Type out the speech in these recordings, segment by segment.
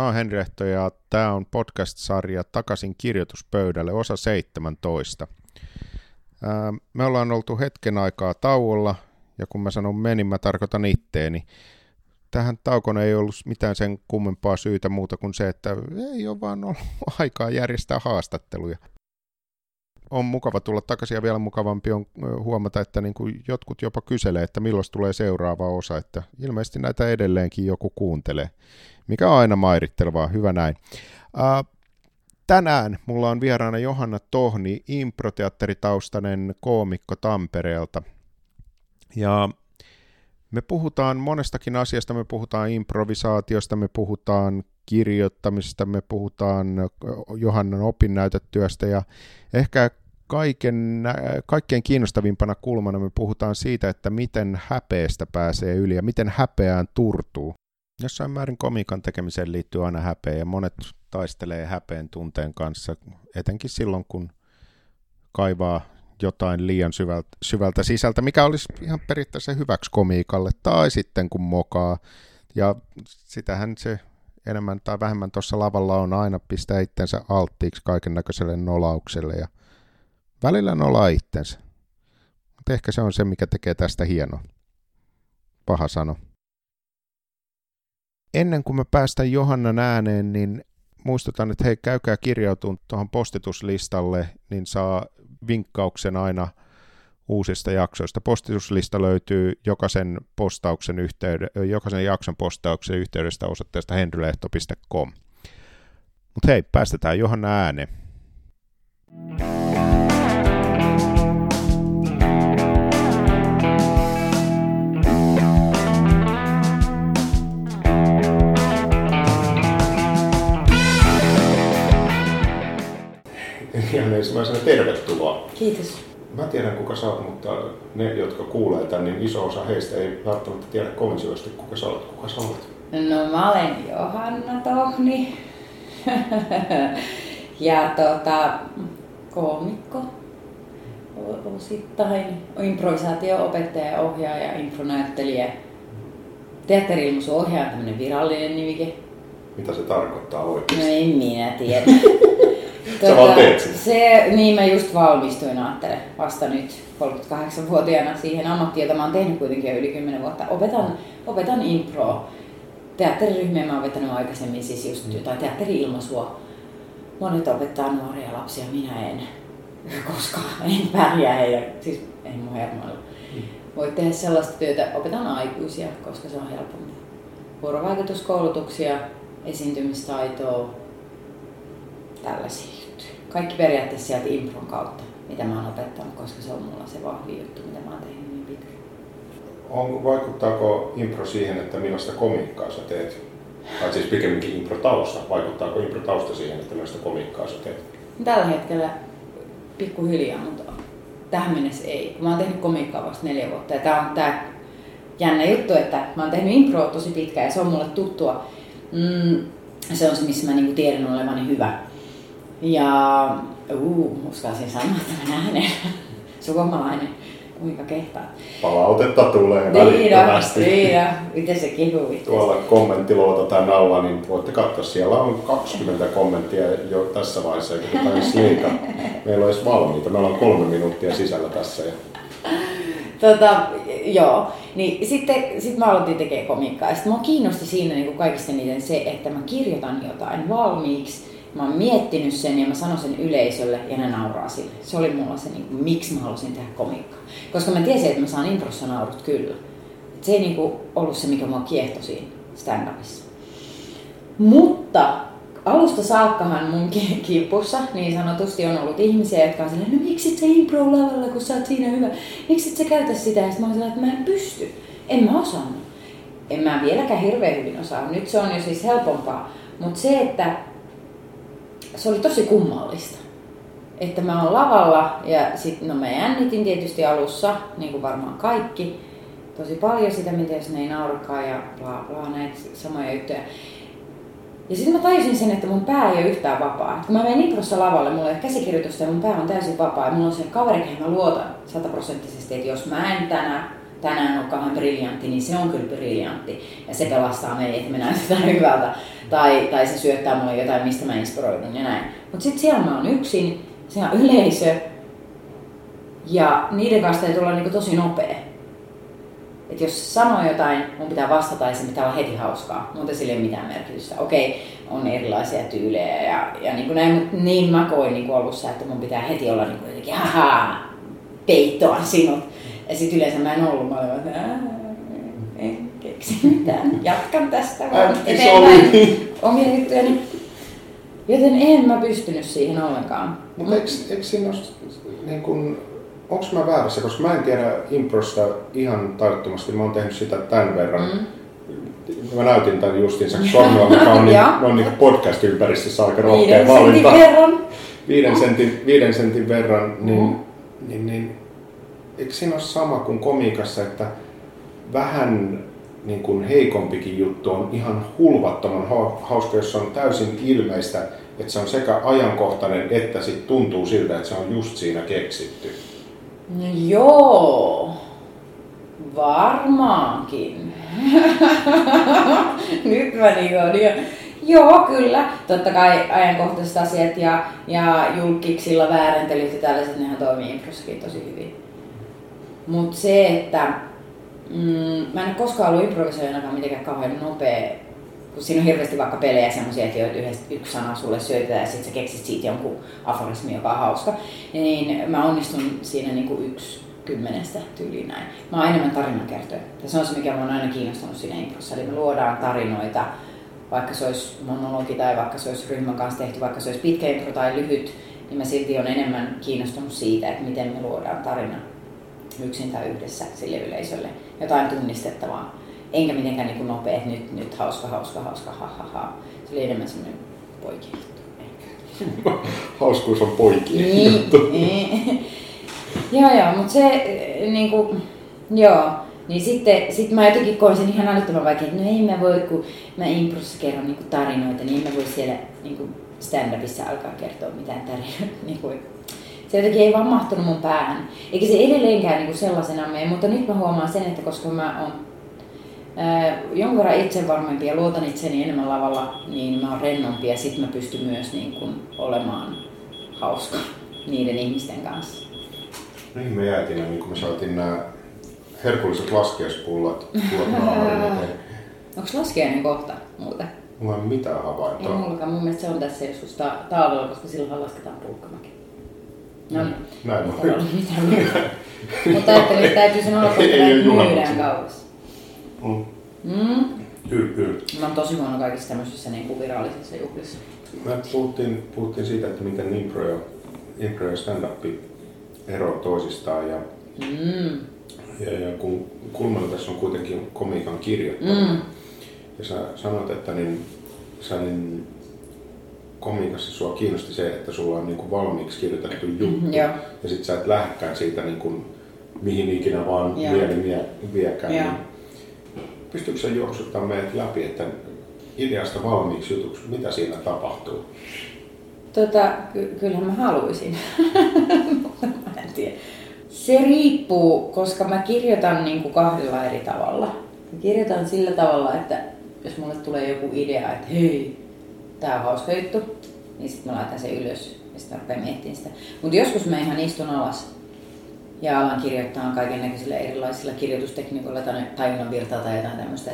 Mä oon Henri Ehto ja tämä on podcast-sarja Takaisin kirjoituspöydälle, osa 17. Ää, me ollaan oltu hetken aikaa tauolla, ja kun mä sanon menin, mä tarkoitan itteeni. Tähän taukon ei ollut mitään sen kummempaa syytä muuta kuin se, että ei ole vaan ollut aikaa järjestää haastatteluja on mukava tulla takaisin ja vielä mukavampi on huomata, että niin kuin jotkut jopa kyselee, että milloin tulee seuraava osa, että ilmeisesti näitä edelleenkin joku kuuntelee, mikä on aina mairittelevaa, hyvä näin. Uh, tänään mulla on vieraana Johanna Tohni, improteatteritaustainen koomikko Tampereelta. Ja me puhutaan monestakin asiasta, me puhutaan improvisaatiosta, me puhutaan kirjoittamisesta, me puhutaan Johannan opinnäytetyöstä ja ehkä kaiken, kaikkein kiinnostavimpana kulmana me puhutaan siitä, että miten häpeästä pääsee yli ja miten häpeään turtuu. Jossain määrin komikan tekemiseen liittyy aina häpeä ja monet taistelee häpeen tunteen kanssa, etenkin silloin kun kaivaa jotain liian syvältä, syvältä sisältä, mikä olisi ihan periaatteessa hyväksi komiikalle, tai sitten kun mokaa. Ja sitähän se enemmän tai vähemmän tuossa lavalla on aina pistää itsensä alttiiksi kaiken näköiselle nolaukselle ja välillä nolaa itsensä. Mutta ehkä se on se, mikä tekee tästä hienoa. Paha sano. Ennen kuin mä päästän Johannan ääneen, niin muistutan, että hei, käykää kirjautumaan tuohon postituslistalle, niin saa vinkkauksen aina uusista jaksoista. Postituslista löytyy jokaisen, postauksen yhteyde- jokaisen jakson postauksen yhteydestä osoitteesta henrylehto.com. Mutta hei, päästetään Johanna ääneen. Ensimmäisenä tervetuloa. Kiitos. Mä tiedän kuka sä oot, mutta ne, jotka kuulee tämän, niin iso osa heistä ei välttämättä tiedä kovin syvästi kuka sä olet. Kuka sä olet? No mä olen Johanna Tohni. ja tota, koomikko osittain, improvisaatio-opettaja, ohjaaja, impronäyttelijä. teatteri ohjaaja on tämmöinen virallinen nimike. Mitä se tarkoittaa oikeasti? No en minä tiedä. Sä vaan teet. Se, niin mä just valmistuin ajattele vasta nyt 38-vuotiaana siihen ammattiin, jota mä oon tehnyt kuitenkin jo yli 10 vuotta. Opetan, opetan impro. Teatteriryhmiä mä oon vetänyt aikaisemmin, siis just mm. jotain teatteri-ilmaisua. Monet opettaa nuoria lapsia, minä en. Koska en pärjää heidän, siis ei mun hermoilla. Mm. Voit tehdä sellaista työtä, opetan aikuisia, koska se on helpompaa. Vuorovaikutuskoulutuksia, esiintymistaitoa, tällaisia. Kaikki periaatteessa sieltä impron kautta, mitä mä oon opettanut, koska se on mulla se vahvi juttu, mitä mä oon tehnyt niin pitkään. On, vaikuttaako impro siihen, että millaista komiikkaa sä teet? Tai siis pikemminkin impro-tausta. Vaikuttaako impro-tausta siihen, että millaista komiikkaa sä teet? Tällä hetkellä pikkuhiljaa, mutta tähän mennessä ei. Mä oon tehnyt komiikkaa vasta neljä vuotta ja tää on tää jännä juttu, että mä oon tehnyt impro tosi pitkään ja se on mulle tuttua. Mm, se on se, missä mä niinku tiedän olevani hyvä. Ja uu, uskalsin sanoa tämän äänen. Suomalainen, kuinka kehtaa. Palautetta tulee välittömästi. Niin, miten se kehuu Tuolla kommenttiluota tai naula, niin voitte katsoa. Siellä on 20 kommenttia jo tässä vaiheessa, eikä edes liikaa. Meillä olisi valmiita. Me ollaan kolme minuuttia sisällä tässä. Ja... Tota, joo. Niin sitten sit mä aloitin tekemään komiikkaa. Sitten mua kiinnosti siinä niin kuin kaikista niiden se, että mä kirjoitan jotain valmiiksi mä oon miettinyt sen ja mä sanon sen yleisölle ja ne nauraa sille. Se oli mulla se, niin kuin, miksi mä halusin tehdä komiikkaa. Koska mä tiesin, että mä saan improssa naurut kyllä. Et se ei niin kuin, ollut se, mikä mua kiehtoi siinä stand-upissa. Mutta alusta saakkahan mun kipussa niin sanotusti on ollut ihmisiä, jotka on silleen, no miksi se impro lavalla, kun sä oot siinä hyvä? Miksi sä käytä sitä? Ja sitten mä oon että mä en pysty. En mä osannut. En mä vieläkään hirveän hyvin osaa. Nyt se on jo siis helpompaa. Mutta se, että se oli tosi kummallista. Että mä oon lavalla ja sit, no mä jännitin tietysti alussa, niin kuin varmaan kaikki, tosi paljon sitä, miten jos ne ei naurakaan ja bla bla näitä samoja juttuja. Ja sitten mä tajusin sen, että mun pää ei ole yhtään vapaa. Kun mä menen improssa lavalle, mulla ei ole käsikirjoitusta ja mun pää on täysin vapaa. Ja mulla on se kaveri, kehen mä luotan sataprosenttisesti, että jos mä en tänään tänään on kauhean briljantti, niin se on kyllä briljantti. Ja se pelastaa meitä, että me näytetään hyvältä. Tai, tai se syöttää mulle jotain, mistä mä inspiroidun ja näin. Mutta sitten siellä mä oon yksin, siellä on yleisö. Ja niiden kanssa täytyy olla niinku tosi nopea. Että jos sanoo jotain, mun pitää vastata ja se pitää olla heti hauskaa. Muuten sillä ei ole mitään merkitystä. Okei, on erilaisia tyylejä ja, ja niin kuin näin, mutta niin mä koin niin alussa, että mun pitää heti olla niin kuin jotenkin, haha, peittoa sinut. Ja sitten yleensä mä en ollut, mä olin, että en keksi mitään, jatkan tästä vaan eteenpäin omia juttuja. Joten en mä pystynyt siihen ollenkaan. Mutta eikö, eikö siinä ole, niin kun, onko mä väärässä, koska mä en tiedä improsta ihan taittomasti, mä oon tehnyt sitä tämän verran. Mm. Mä näytin tämän justiinsa sormella, mikä on, niin, on niin podcast-ympäristössä aika rohkea valinta. Viiden sentin verran. Viiden sentin, viiden sentin verran, niin, mm. niin, niin eikö siinä ole sama kuin komiikassa, että vähän niin kuin heikompikin juttu on ihan hulvattoman hauska, jos on täysin ilmeistä, että se on sekä ajankohtainen että sit tuntuu siltä, että se on just siinä keksitty. No joo, varmaankin. Nyt mä niin on Joo, kyllä. Totta kai ajankohtaiset asiat ja, ja julkiksilla väärentelyt ja tällaiset, nehän toimii improssakin tosi hyvin. Mutta se, että mm, mä en ole koskaan ollut improvisoijanakaan mitenkään kauhean nopea, kun siinä on hirveästi vaikka pelejä semmoisia, että yhdessä, yksi sana sulle syötetään ja sitten sä keksit siitä jonkun aforismi, joka on hauska, niin mä onnistun siinä niinku yksi kymmenestä tyyliin näin. Mä oon enemmän tarinankertoja. Ja se on se, mikä on aina kiinnostunut siinä improssa. Eli me luodaan tarinoita, vaikka se olisi monologi tai vaikka se olisi ryhmän kanssa tehty, vaikka se olisi pitkä impro tai lyhyt, niin mä silti on enemmän kiinnostunut siitä, että miten me luodaan tarina yksin tai yhdessä sille yleisölle. Jotain tunnistettavaa. Enkä mitenkään niin nopea, että nyt, nyt hauska, hauska, hauska, ha, ha, ha. Se oli enemmän semmoinen poikien Hauskuus on poikien niin, juttu. Niin. joo, joo, mutta se niin kuin, joo, niin sitten sit mä jotenkin koin sen ihan älyttömän vaikea, että no ei mä voi, kun mä improssa kerron niin tarinoita, niin en mä voi siellä niin stand-upissa alkaa kertoa mitään tarinoita. Niin kuin, se jotenkin ei vaan mahtunut mun päähän. Eikä se edelleenkään niin kuin sellaisena mene, mutta nyt mä huomaan sen, että koska mä oon ää, jonkun verran itsevarmempi ja luotan itseni enemmän lavalla, niin mä oon rennompi ja sit mä pystyn myös niin kuin olemaan hauska niiden ihmisten kanssa. Niin me jäätiin, niin kun me saatiin nämä herkulliset laskiaispullat Onko laskiainen kohta muuten? Mulla ei mitään havaintoa. Ei mullakaan. Mun mielestä se on tässä joskus ta- talvella, koska silloin lasketaan pulkkamäki. No niin. Näin on. Mutta ajattelin, että täytyy sen olla, koska myydään kauas. Mm. Mm. Kyllä, kyllä. Mä oon tosi huono kaikissa tämmöisissä niin virallisissa juhlissa. Me puhuttiin, puhuttiin siitä, että miten impro ja, impro ja stand-up eroavat toisistaan. Ja, mm. ja, ja kun kulmana tässä on kuitenkin komiikan kirjoittaminen. Mm. Ja sä sanoit, että niin, sä niin komiikassa sua kiinnosti se, että sulla on niinku valmiiksi kirjoitettu juttu. Mm, ja sit sä et lähdekään siitä niinku, mihin ikinä vaan mieli viekään. Niin pystyykö sä juoksuttamaan meidät läpi, että ideasta valmiiksi jutuksi, mitä siinä tapahtuu? Tota, ky- kyllähän mä haluaisin. mä en tiedä. Se riippuu, koska mä kirjoitan niin kuin kahdella eri tavalla. Mä kirjoitan sillä tavalla, että jos mulle tulee joku idea, että hei, tää on hauska juttu, niin sitten mä laitan sen ylös ja sitten rupean miettimään sitä. Mutta joskus mä ihan istun alas ja alan kirjoittaa kaiken näköisillä erilaisilla kirjoitustekniikoilla tai tajunnan virtaa tai jotain tämmöistä.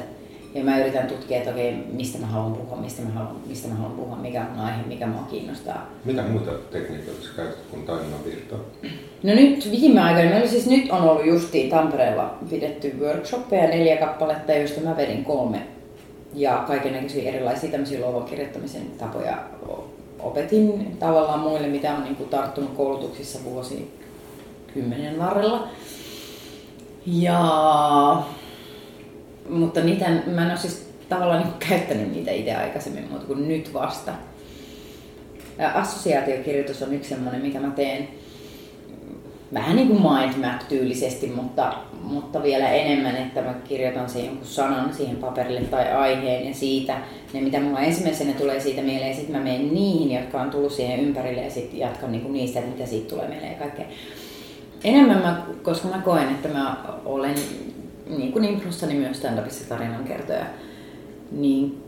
Ja mä yritän tutkia, että okei, mistä mä haluan puhua, mistä mä haluan, mistä mä haluan puhua, mikä on aihe, mikä mua kiinnostaa. Mitä muita tekniikoita sä käytät kuin tajunnan virtaa? No nyt viime aikoina, meillä siis nyt on ollut justiin Tampereella pidetty workshoppeja, neljä kappaletta, joista mä vedin kolme. Ja kaiken näköisiä erilaisia tämmöisiä luovan kirjoittamisen tapoja opetin tavallaan muille, mitä on niin kuin tarttunut koulutuksissa vuosi kymmenen varrella. Ja... Mutta niitä, mä en ole siis tavallaan niin käyttänyt niitä itse aikaisemmin, mutta kuin nyt vasta. Assosiaatiokirjoitus on yksi semmoinen, mitä mä teen vähän niin kuin mind map tyylisesti, mutta, mutta vielä enemmän, että mä kirjoitan siihen jonkun sanan siihen paperille tai aiheen ja siitä ne, mitä mulla ensimmäisenä tulee siitä mieleen, sitten mä menen niihin, jotka on tullut siihen ympärille ja sitten jatkan niin kuin niistä, että mitä siitä tulee mieleen ja kaikkea. Enemmän mä, koska mä koen, että mä olen niin kuin improssa, niin myös stand-upissa tarinankertoja. Niin,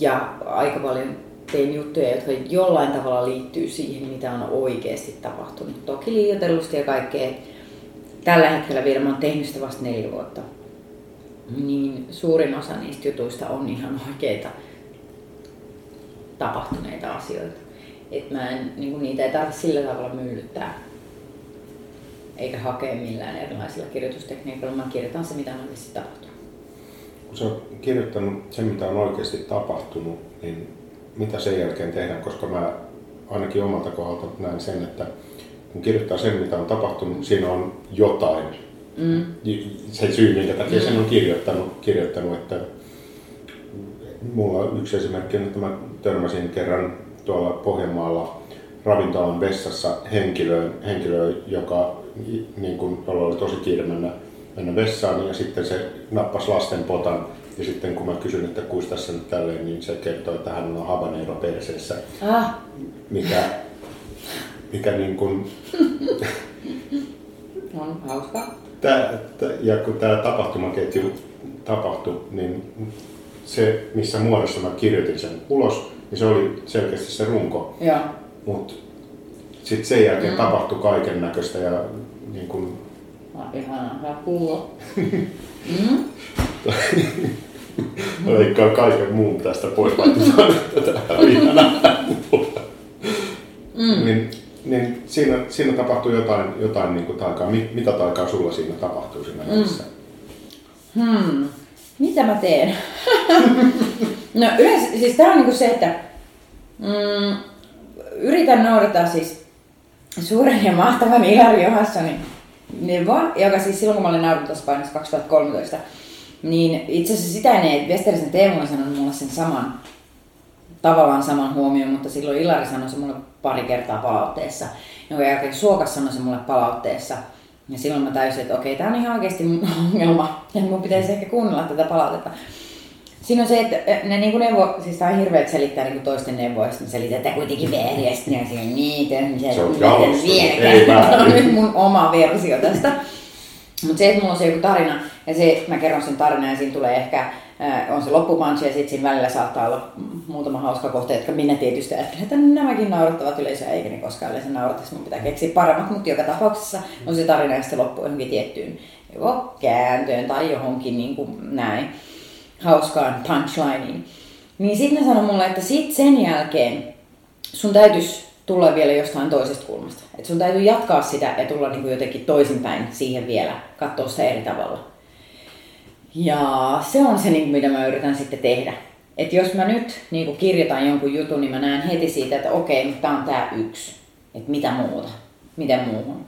ja aika paljon tein juttuja, jotka jollain tavalla liittyy siihen, mitä on oikeasti tapahtunut. Toki liioitellusti ja kaikkea. Tällä hetkellä vielä mä oon tehnyt sitä vasta neljä vuotta. Niin suurin osa niistä jutuista on ihan oikeita tapahtuneita asioita. Et mä en, niin niitä ei tarvitse sillä tavalla myllyttää eikä hakea millään erilaisilla kirjoitustekniikoilla. Mä kirjoitan se, mitä on oikeasti tapahtunut. Kun sä oot kirjoittanut sen, mitä on oikeasti tapahtunut, niin mitä sen jälkeen tehdään? Koska mä ainakin omalta kohdalta näen sen, että kun kirjoittaa sen, mitä on tapahtunut, siinä on jotain. Mm. Se syy, minkä takia mm. sen on kirjoittanut, kirjoittanut että mulla on yksi esimerkki, että mä törmäsin kerran tuolla Pohjanmaalla ravintolan vessassa henkilöön, henkilöön joka, niin jolla oli tosi kiire mennä, mennä vessaan ja sitten se nappasi lasten potan ja sitten kun mä kysyn, että kuis tässä nyt tälleen, niin se kertoo, että hän on habanero perseessä. Ah. Mikä, mikä niin kuin... on hauska. Tää, ja kun tämä tapahtumaketju tapahtui, niin se, missä muodossa mä kirjoitin sen ulos, niin se oli selkeästi se runko. Mutta sitten sen jälkeen mm. tapahtui kaiken näköistä ja niin kun... Ihanaa, hyvä kuulla. mm? Leikkaa kaiken muun tästä pois, vaikka tätä mm. niin, niin siinä, siinä tapahtuu jotain, jotain niin kuin taikaa. Mitä taikaa sulla siinä tapahtuu siinä mm. Hmm. Mitä mä teen? no yleensä, siis tää on niinku se, että mm, yritän noudattaa siis suuren ja mahtavan Ilari Johanssonin neuvoa, joka siis silloin kun mä olin naudutuspainossa 2013, niin itse asiassa sitä ennen, että Westerisen Teemu on sanonut mulle sen saman, tavallaan saman huomioon, mutta silloin Ilari sanoi se mulle pari kertaa palautteessa, jonka jälkeen Suokas sanoi se mulle palautteessa. Ja silloin mä täysin, että okei, tämä on ihan oikeasti ongelma, ja mun pitäisi ehkä kuunnella tätä palautetta. Siinä on se, että ne niin kuin neuvo, siis tämä on hirveä, että selittää niin kuin toisten neuvoja, sitten selitetään kuitenkin väärin, ja sitten on niitä, se on vieläkään. on nyt mun oma versio tästä. Mutta se, että mulla on se joku tarina, ja se, mä kerron sen tarinan, ja siinä tulee ehkä, äh, on se loppupanchi, ja sitten siinä välillä saattaa olla muutama hauska kohta, jotka minä tietysti ajattelen, että nämäkin naurattavat yleisöä, eikä ne koskaan yleensä naurattaisi, mun pitää keksiä paremmat, mutta joka tapauksessa on se tarina, ja sitten loppuu johonkin tiettyyn joko kääntöön tai johonkin niin kuin näin hauskaan punchlineen. Niin sitten ne sanoi mulle, että sit sen jälkeen sun täytyisi tulla vielä jostain toisesta kulmasta. Että sun täytyy jatkaa sitä ja tulla niin kuin jotenkin toisinpäin siihen vielä, katsoa sitä eri tavalla. Ja se on se, niin kuin, mitä mä yritän sitten tehdä. Että jos mä nyt niin kirjoitan jonkun jutun, niin mä näen heti siitä, että okei, mutta tää on tää yksi. Että mitä muuta, miten muuhun,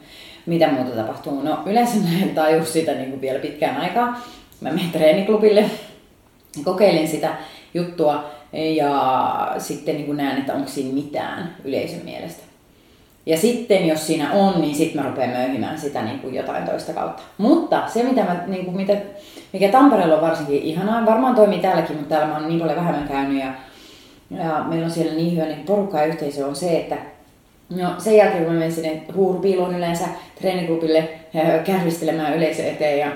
mitä muuta tapahtuu. No yleensä mä en taju sitä niin vielä pitkään aikaa. Mä menen treeniklubille, kokeilin sitä juttua ja sitten niin näen, että onko siinä mitään yleisön mielestä. Ja sitten jos siinä on, niin sitten mä rupean möyhimään sitä niin kuin jotain toista kautta. Mutta se, mitä mä, niin kuin, mitä, mikä Tampereella on varsinkin ihanaa, varmaan toimii täälläkin, mutta täällä mä oon niin paljon vähemmän käynyt ja, ja meillä on siellä niin hyvä niin porukka ja yhteisö on se, että No sen jälkeen kun mä menen sinne huurupiiloon yleensä treeniklubille kärvistelemään yleisö eteen ja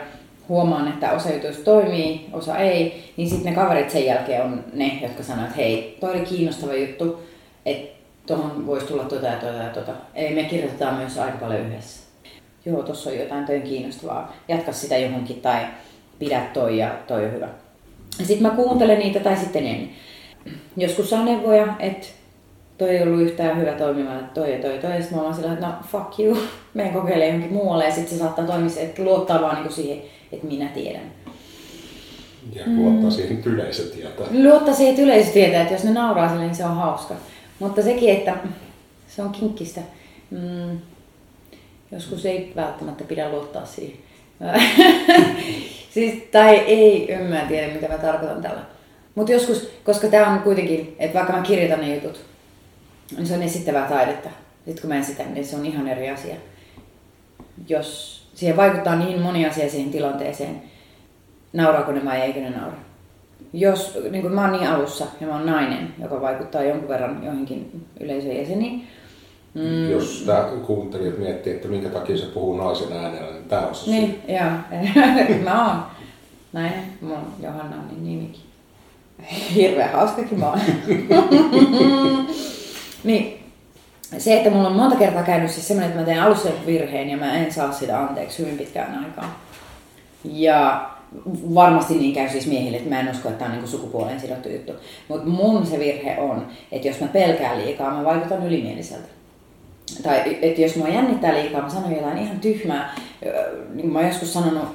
huomaan, että osa jutuista toimii, osa ei, niin sitten ne kaverit sen jälkeen on ne, jotka sanoo, että hei, toi oli kiinnostava juttu, että tuohon voisi tulla tota ja tota ja tota. Eli me kirjoitetaan myös aika paljon yhdessä. Joo, tuossa on jotain, toi kiinnostavaa. Jatka sitä johonkin tai pidä toi ja toi on hyvä. Sitten mä kuuntelen niitä tai sitten en. Joskus saa neuvoja, että toi ei ollut yhtään hyvä toimiva, että toi ja toi ja toi. Ja sitten mä oon sillä, että no fuck you, menen kokeilemaan johonkin muualle. Ja sitten se saattaa toimia, että luottaa vaan niin siihen että minä tiedän. Ja luottaa mm. siihen, että yleisö tietää. Luottaa siihen, että yleisö tietää, että jos ne nauraa sille, niin se on hauska. Mutta sekin, että se on kinkkistä. Mm, joskus ei välttämättä pidä luottaa siihen. siis, tai ei, en mä tiedä mitä mä tarkoitan tällä. Mutta joskus, koska tämä on kuitenkin, että vaikka mä kirjoitan ne jutut, niin se on esittävää taidetta. Sitten kun mä esitän, niin se on ihan eri asia. Jos siihen vaikuttaa niin moni asia siihen tilanteeseen, nauraako ne vai eikö ne naura. Jos niin kuin mä oon niin alussa ja mä oon nainen, joka vaikuttaa jonkun verran joihinkin yleisön jäseniin, Mm. Jos tämä kuuntelijat miettii, että minkä takia se puhuu naisen äänellä, niin tämä on se Niin, joo. mä oon Näin, mun Johanna on niin nimikin. Hirveän hauskakin mä oon. niin, se, että mulla on monta kertaa käynyt siis semmoinen, että mä teen alussa virheen ja mä en saa sitä anteeksi hyvin pitkään aikaa. Ja varmasti niin käy siis miehille, että mä en usko, että tämä on niin sukupuoleen sidottu juttu. Mutta mun se virhe on, että jos mä pelkään liikaa, mä vaikutan ylimieliseltä. Tai että jos mua jännittää liikaa, mä sanon jotain ihan tyhmää. Niin mä oon joskus sanonut,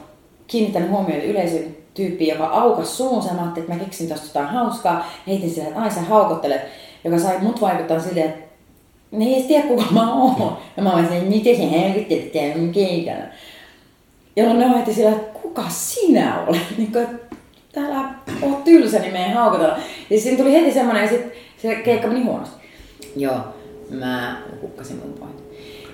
kiinnittänyt huomioon yleisön tyyppi, joka aukas suunsa. Mä että mä keksin tosta jotain hauskaa. Heitin sille, että ai sä haukottelet. Joka sai mut vaikuttaa silleen, että ne ei edes tiedä kuka mä oon. Ja mä olisin, että miten se helvittelet tämän keikalla. Jolloin ne heti sillä, että kuka sinä olet? Niin kuin, täällä oot tylsä, niin meidän haukotella. Ja siinä tuli heti semmoinen, ja sitten se keikka meni huonosti. Joo, mä hukkasin mun pointin.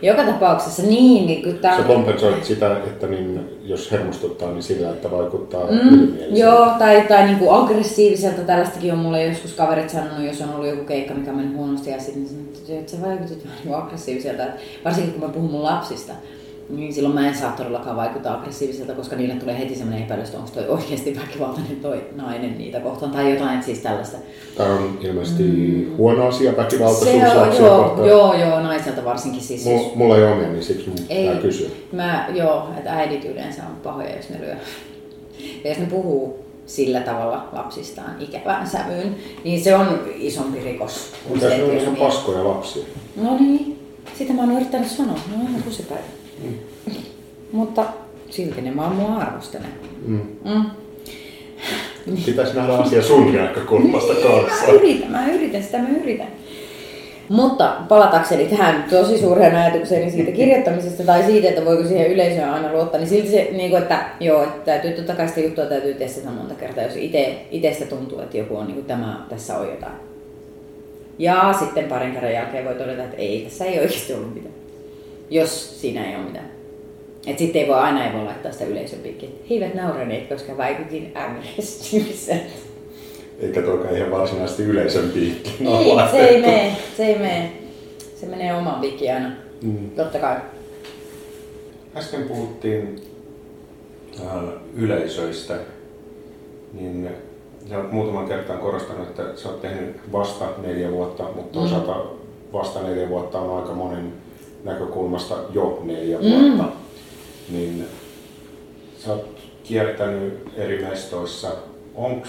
Joka tapauksessa niin, niin kun tää... Sä kompensoit sitä, että niin, jos hermostuttaa, niin sillä, että vaikuttaa mm, Joo, tai, tai niin kuin aggressiiviselta. Tällaistakin on mulle joskus kaverit sanonut, jos on ollut joku keikka, mikä on mennyt huonosti, ja sitten että sä vaikutit vähän niin aggressiiviselta. Varsinkin kun mä puhun mun lapsista niin silloin mä en saa todellakaan vaikuttaa aggressiiviselta, koska niille tulee heti semmoinen epäilys, että onko toi oikeasti väkivaltainen toi nainen niitä kohtaan tai jotain siis tällaista. Tämä on ilmeisesti mm. huono asia, väkivaltaisuus Se on, joo, kohtaan. joo, joo, naiselta varsinkin siis. M- mulla ei ole niin siksi mun ei, pitää kysyä. Mä, joo, että äidit yleensä on pahoja, jos ne lyö. Ja jos ne puhuu sillä tavalla lapsistaan ikävään sävyyn, niin se on isompi rikos. Mitä se on, se on paskoja lapsia? No niin, sitä mä oon yrittänyt sanoa. No ihan kusipäivä. Mm. Mutta silti ne vaan mua arvostelee. Mm. Mm. Pitäisi nähdä asia sun näkökulmasta niin, kanssa. Mä yritän, mä yritän, sitä mä yritän. Mutta palatakseni tähän tosi suureen ajatukseen siitä kirjoittamisesta tai siitä, että voiko siihen yleisöön aina luottaa, niin silti se, niin kuin, että joo, että täytyy totta kai sitä juttua täytyy testata monta kertaa, jos itsestä tuntuu, että joku on niin kuin, tämä, tässä on jotain. Ja sitten parin kerran jälkeen voi todeta, että ei, tässä ei oikeasti ollut mitään jos siinä ei ole mitään. Et sitten ei voi aina ei voi laittaa sitä yleisön piikkiä. He eivät nauraneet, koska vaikutin aggressiiviseltä. Eikä tuokaan ihan varsinaisesti yleisön piikki. Ei, se ei mene, se ei mene. Se menee oman piikki aina. Mm. Totta kai. Äsken puhuttiin äh, yleisöistä, niin sä olet muutaman kertaan korostanut, että sä oot tehnyt vasta neljä vuotta, mutta mm. toisaalta vasta neljä vuotta on aika monen näkökulmasta jo neljä mm. vuotta, niin sä oot kiertänyt eri mestoissa. Onko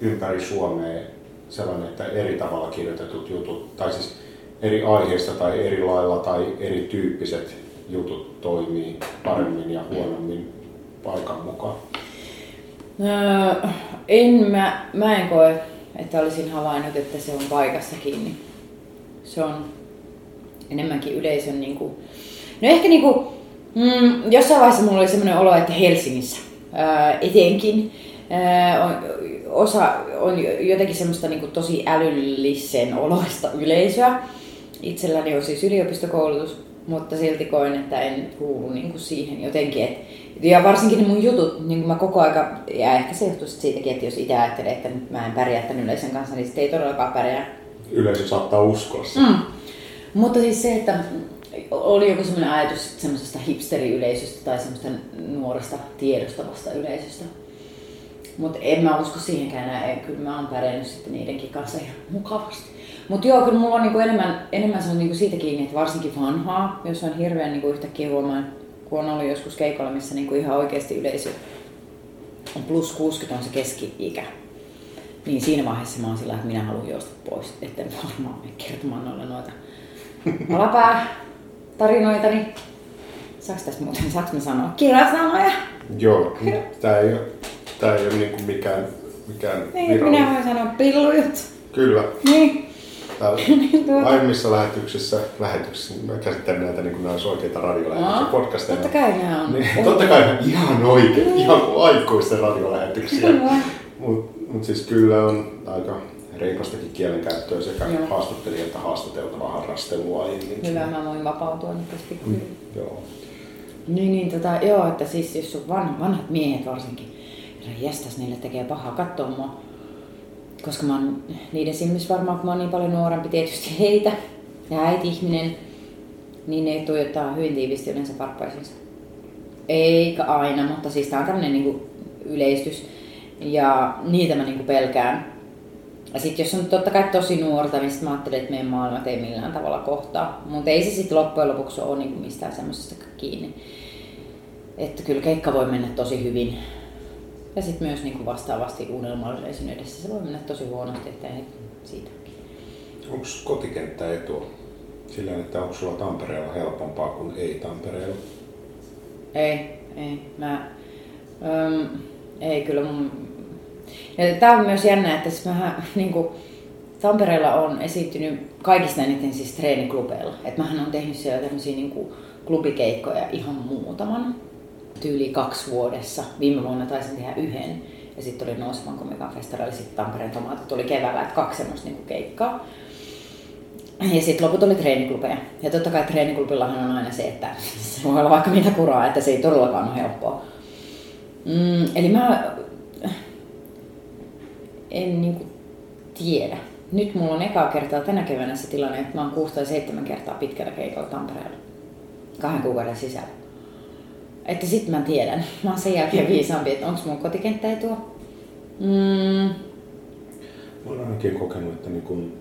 ympäri Suomea sellainen, että eri tavalla kirjoitetut jutut, tai siis eri aiheista tai eri lailla tai erityyppiset jutut toimii paremmin ja huonommin paikan mukaan? Öö, en, mä, mä en koe, että olisin havainnut, että se on paikassa kiinni. Se on enemmänkin yleisön, niin kuin, no ehkä niin kuin, mm, jossain vaiheessa mulla oli sellainen olo, että Helsingissä ää, etenkin ää, on, osa on jotenkin semmoista niin kuin tosi älyllisen oloista yleisöä. Itselläni on siis yliopistokoulutus, mutta silti koen, että en kuulu niin kuin siihen jotenkin. Et, ja varsinkin ne mun jutut, niin kuin mä koko aika, ja ehkä se johtuu siitäkin, että jos itse ajattelee, että nyt mä en pärjää tämän yleisön kanssa, niin sitten ei todellakaan pärjää. Yleisö saattaa uskoa Mm. Mutta siis se, että oli joku sellainen ajatus semmoisesta hipsteriyleisöstä tai semmoista nuoresta tiedostavasta yleisöstä. Mutta en mä usko siihenkään enää. Kyllä mä oon pärjännyt sitten niidenkin kanssa ihan mukavasti. Mutta joo, kyllä mulla on niinku enemmän, enemmän se on niinku siitä kiinni, että varsinkin vanhaa, jos on hirveän niinku yhtäkkiä huomaan, kun on ollut joskus keikolla, missä niinku ihan oikeasti yleisö on plus 60 on se keski-ikä. Niin siinä vaiheessa mä oon sillä, että minä haluan juosta pois, etten varmaan kertomaan noille noita alapää tarinoitani. Saaks tässä muuten, saaks mä sanoa kirasanoja? Joo, tää ei ole, tää ei ole niinku mikään, mikään niin, minä voin sanoa pillujut. Kyllä. Niin. niin tuota. Aiemmissa lähetyksissä, lähetyksissä mä käsittelen näitä niin kuin nämä olisi oikeita radiolähetyksiä, no, podcasteja. Totta kai nämä on. Niin, totta kai ihan oikein, mm. ihan kuin aikuisten radiolähetyksiä. Mutta mut siis kyllä on aika reippastakin kielenkäyttöä sekä joo. haastattelija että haastateltava harrastelua. Niin Hyvä, mä voin vapautua nyt tästä mm, Joo. Niin, niin tota, joo, että siis jos on van, vanhat miehet varsinkin, jästäs niille tekee pahaa katsoa mua. Koska mä oon niiden silmissä varmaan, kun mä oon niin paljon nuorempi tietysti heitä ja äiti-ihminen, niin ne tuijottaa hyvin tiivisti yleensä varpaisinsa. Eikä aina, mutta siis tää on tämmönen niinku yleistys. Ja niitä mä niinku pelkään. Ja sitten jos on totta kai tosi nuorta, niin sit mä ajattelen, että meidän maailmat ei millään tavalla kohtaa. Mutta ei se sitten loppujen lopuksi ole niinku mistään semmoisesta kiinni. Että kyllä keikka voi mennä tosi hyvin. Ja sitten myös niinku vastaavasti unelmallisuuden edessä se voi mennä tosi huonosti, että ei siitä. Onko kotikenttä etua? Sillä että onko sulla Tampereella helpompaa kuin ei Tampereella? Ei, ei. Mä, äm, ei kyllä mun... Tämä on myös jännä, että siis mähän, niin kuin, Tampereella on esiintynyt kaikista eniten siis treeniklubeilla. Että mähän on tehnyt siellä tämmöisiä niin kuin, klubikeikkoja ihan muutaman. Tyyli kaksi vuodessa. Viime vuonna taisin tehdä yhden. Ja sitten oli Nousevan komikan festareilla, sitten Tampereen tomaatit oli keväällä, että kaksi semmoista niin keikkaa. Ja sitten loput oli treeniklubeja. Ja totta kai treeniklubillahan on aina se, että se voi olla vaikka mitä kuraa, että se ei todellakaan ole helppoa. Mm, eli mä en niinku tiedä. Nyt mulla on ekaa kertaa tänä keväänä se tilanne, että mä oon 6 tai 7 kertaa pitkällä keikalla Tampereella. Kahden kuukauden sisällä. Että sit mä tiedän. Mä oon sen jälkeen viisaampi, että onko mun kotikenttä etua. Mm. Mä oon ainakin kokenut, että niin kun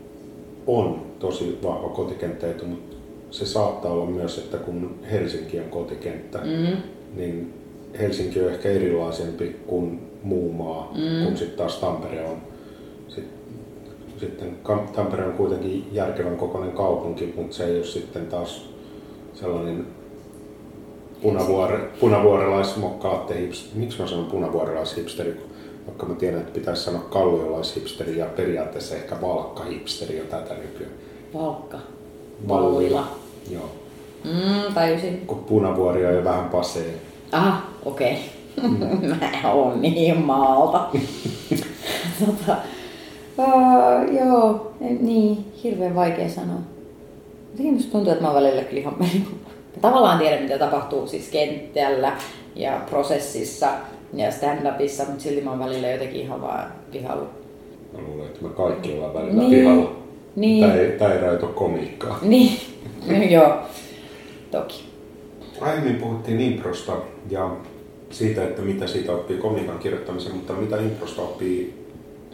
on tosi vahva kotikenttäetu, mutta se saattaa olla myös, että kun Helsinki on kotikenttä, mm. niin Helsinki on ehkä erilaisempi kuin muu maa, mm. kun sitten taas Tampere on. Sitten Tampere on kuitenkin järkevän kokoinen kaupunki, mutta se ei ole sitten taas sellainen punavuore, punavuorelaismokkaatte Miksi mä sanon punavuorelaishipsteri? vaikka mä tiedän, että pitäisi sanoa kalliolaishipsteri ja periaatteessa ehkä valkkahipsteri jo tätä nykyään. Valkka. Vallila. Joo. Mm, tajusin. Kun punavuori on jo vähän pasee. Aha, okei. Okay. Mm. mä oon niin maalta. tota, uh, joo, niin, hirveän vaikea sanoa. Jotenkin musta tuntuu, että mä oon välillä kyllä ihan Tavallaan tiedän, mitä tapahtuu siis kentällä ja prosessissa ja stand-upissa, mutta silti mä oon välillä jotenkin ihan vaan pihalla. Mä luulen, että me kaikki ollaan välillä niin. pihalla. Niin. Tämä ei, tämä ei rajoita komiikkaa. Niin, no, joo, toki. Aiemmin puhuttiin improsta ja siitä, että mitä siitä oppii komiikan kirjoittamisen, mutta mitä improsta oppii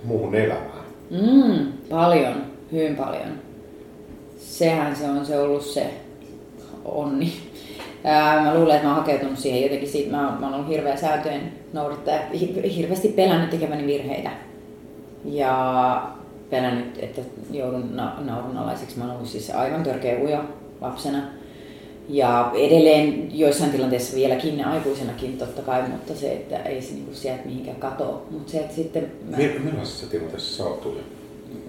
muuhun elämään? Mm, paljon, hyvin paljon. Sehän se on se ollut se onni Ää, mä luulen, että mä oon hakeutunut siihen jotenkin siitä, mä, mä oon ollut hirveä sääntöjen noudattaja, hirveästi pelännyt tekemäni virheitä. Ja pelännyt, että joudun na- naurunalaiseksi. Mä oon ollut siis aivan törkeä ujo lapsena. Ja edelleen joissain tilanteissa vieläkin aikuisenakin totta kai, mutta se, että ei se niinku sieltä mihinkään katoa. Mutta se, että sitten... Mä... Millaisessa tilanteessa sä oot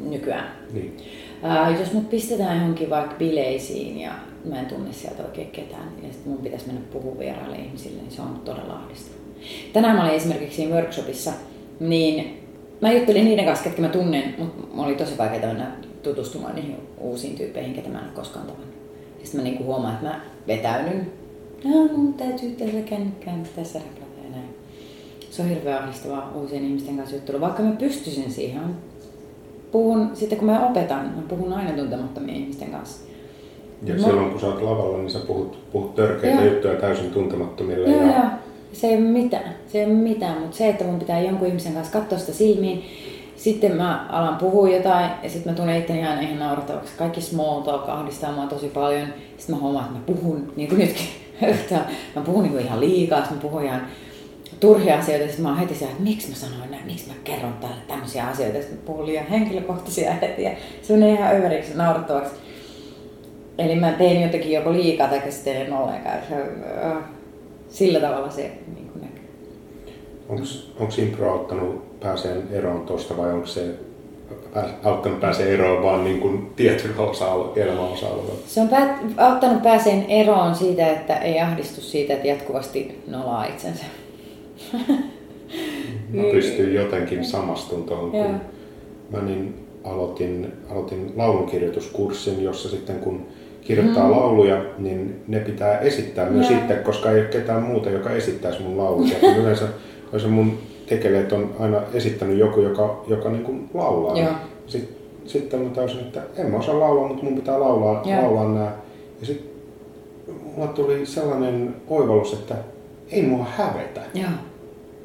Nykyään. Niin. Ää, jos mut pistetään johonkin vaikka bileisiin ja mä en tunne sieltä oikein ketään, ja sitten mun pitäisi mennä puhua vieraille ihmisille, niin se on todella ahdistavaa. Tänään mä olin esimerkiksi siinä workshopissa, niin mä juttelin niiden kanssa, ketkä mä tunnen, mutta oli tosi vaikeaa mennä tutustumaan niihin uusiin tyyppeihin, ketä mä en ole koskaan tavannut. Sitten mä niinku huomaan, että mä vetäydyn. No, mun täytyy tässä kännykkään tässä räplätä ja näin. Se on hirveän ahdistavaa uusien ihmisten kanssa juttelu, vaikka mä pystyisin siihen. Puhun, sitten kun mä opetan, mä puhun aina tuntemattomien ihmisten kanssa. Ja no. silloin kun sä oot lavalla, niin sä puhut, puhut törkeitä joo. juttuja täysin tuntemattomille. Joo, ja... joo. Se ei ole mitään, se ei ole mitään, mutta se, että mun pitää jonkun ihmisen kanssa katsoa sitä silmiin, sitten mä alan puhua jotain ja sitten mä tunnen itteni aina ihan naurattavaksi. Kaikki small talk ahdistaa mua tosi paljon. Sitten mä huomaan, että mä puhun, niin kuin nytkin, mä puhun niin kuin ihan liikaa, sitten mä puhun ihan turhia asioita, sitten mä oon heti siellä, että miksi mä sanoin näin, miksi mä kerron täällä tämmöisiä asioita, sitten mä puhun liian henkilökohtaisia heti ja se on ihan överiksi naurattavaksi. Eli mä tein jotenkin joko liikaa tai sitten en ollenkaan. Äh, sillä tavalla se niin kuin näkyy. Onko impro auttanut pääseen eroon tuosta vai onko se auttanut pääseen eroon vaan niin kuin tietyllä osa osa Se on päät, auttanut pääseen eroon siitä, että ei ahdistu siitä, että jatkuvasti nolaa itsensä. Mä pystyn jotenkin samastumaan kun mä niin aloitin, aloitin laulunkirjoituskurssin, jossa sitten kun kirjoittaa mm. lauluja, niin ne pitää esittää myös itse, koska ei ole ketään muuta, joka esittäisi mun lauluja. Yleensä se mun tekeleet on aina esittänyt joku, joka, joka niin kuin laulaa. Sitten, sitten mä täysin, että en mä osaa laulaa, mutta mun pitää laulaa, laulaa nämä. Ja sitten mulla tuli sellainen oivallus, että ei mua hävetä. Joo.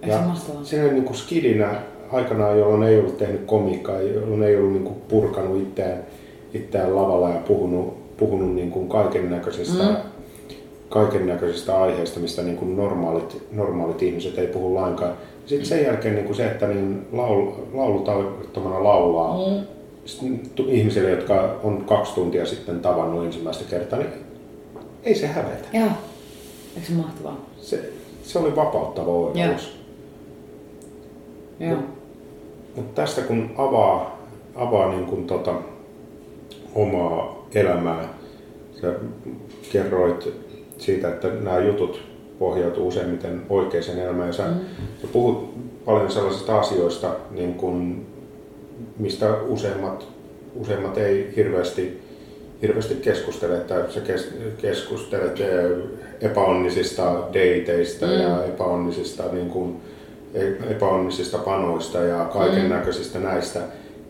Eikö mahtavaa? siinä niin kuin skidinä aikanaan, jolloin ei ollut tehnyt komiikkaa, jolloin ei ollut niin kuin purkanut itseään, itseään lavalla ja puhunut, puhunut niin kuin kaiken näköisistä mm. kaiken näköisistä aiheista, mistä niin kuin normaalit, normaalit ihmiset ei puhu lainkaan. Sitten sen jälkeen niin kuin se, että niin laul, laulutavana laulaa mm. ihmisille, jotka on kaksi tuntia sitten tavannut ensimmäistä kertaa, niin ei se hävetä. Joo. Eikö se mahtavaa? Se, se oli vapauttava oivallus. Joo. Mutta tästä kun avaa, avaa niin kuin tota, omaa elämää, sä kerroit siitä, että nämä jutut pohjautuu useimmiten oikeaan elämään. Ja sä, mm. sä puhut paljon sellaisista asioista, niin kuin, mistä useimmat, useimmat ei hirveästi, hirveästi keskustele. Että sä kes, keskustelet eh, epäonnisista dateista mm. ja epäonnisista, niin kuin, epäonnisista panoista ja kaiken näköisistä mm. näistä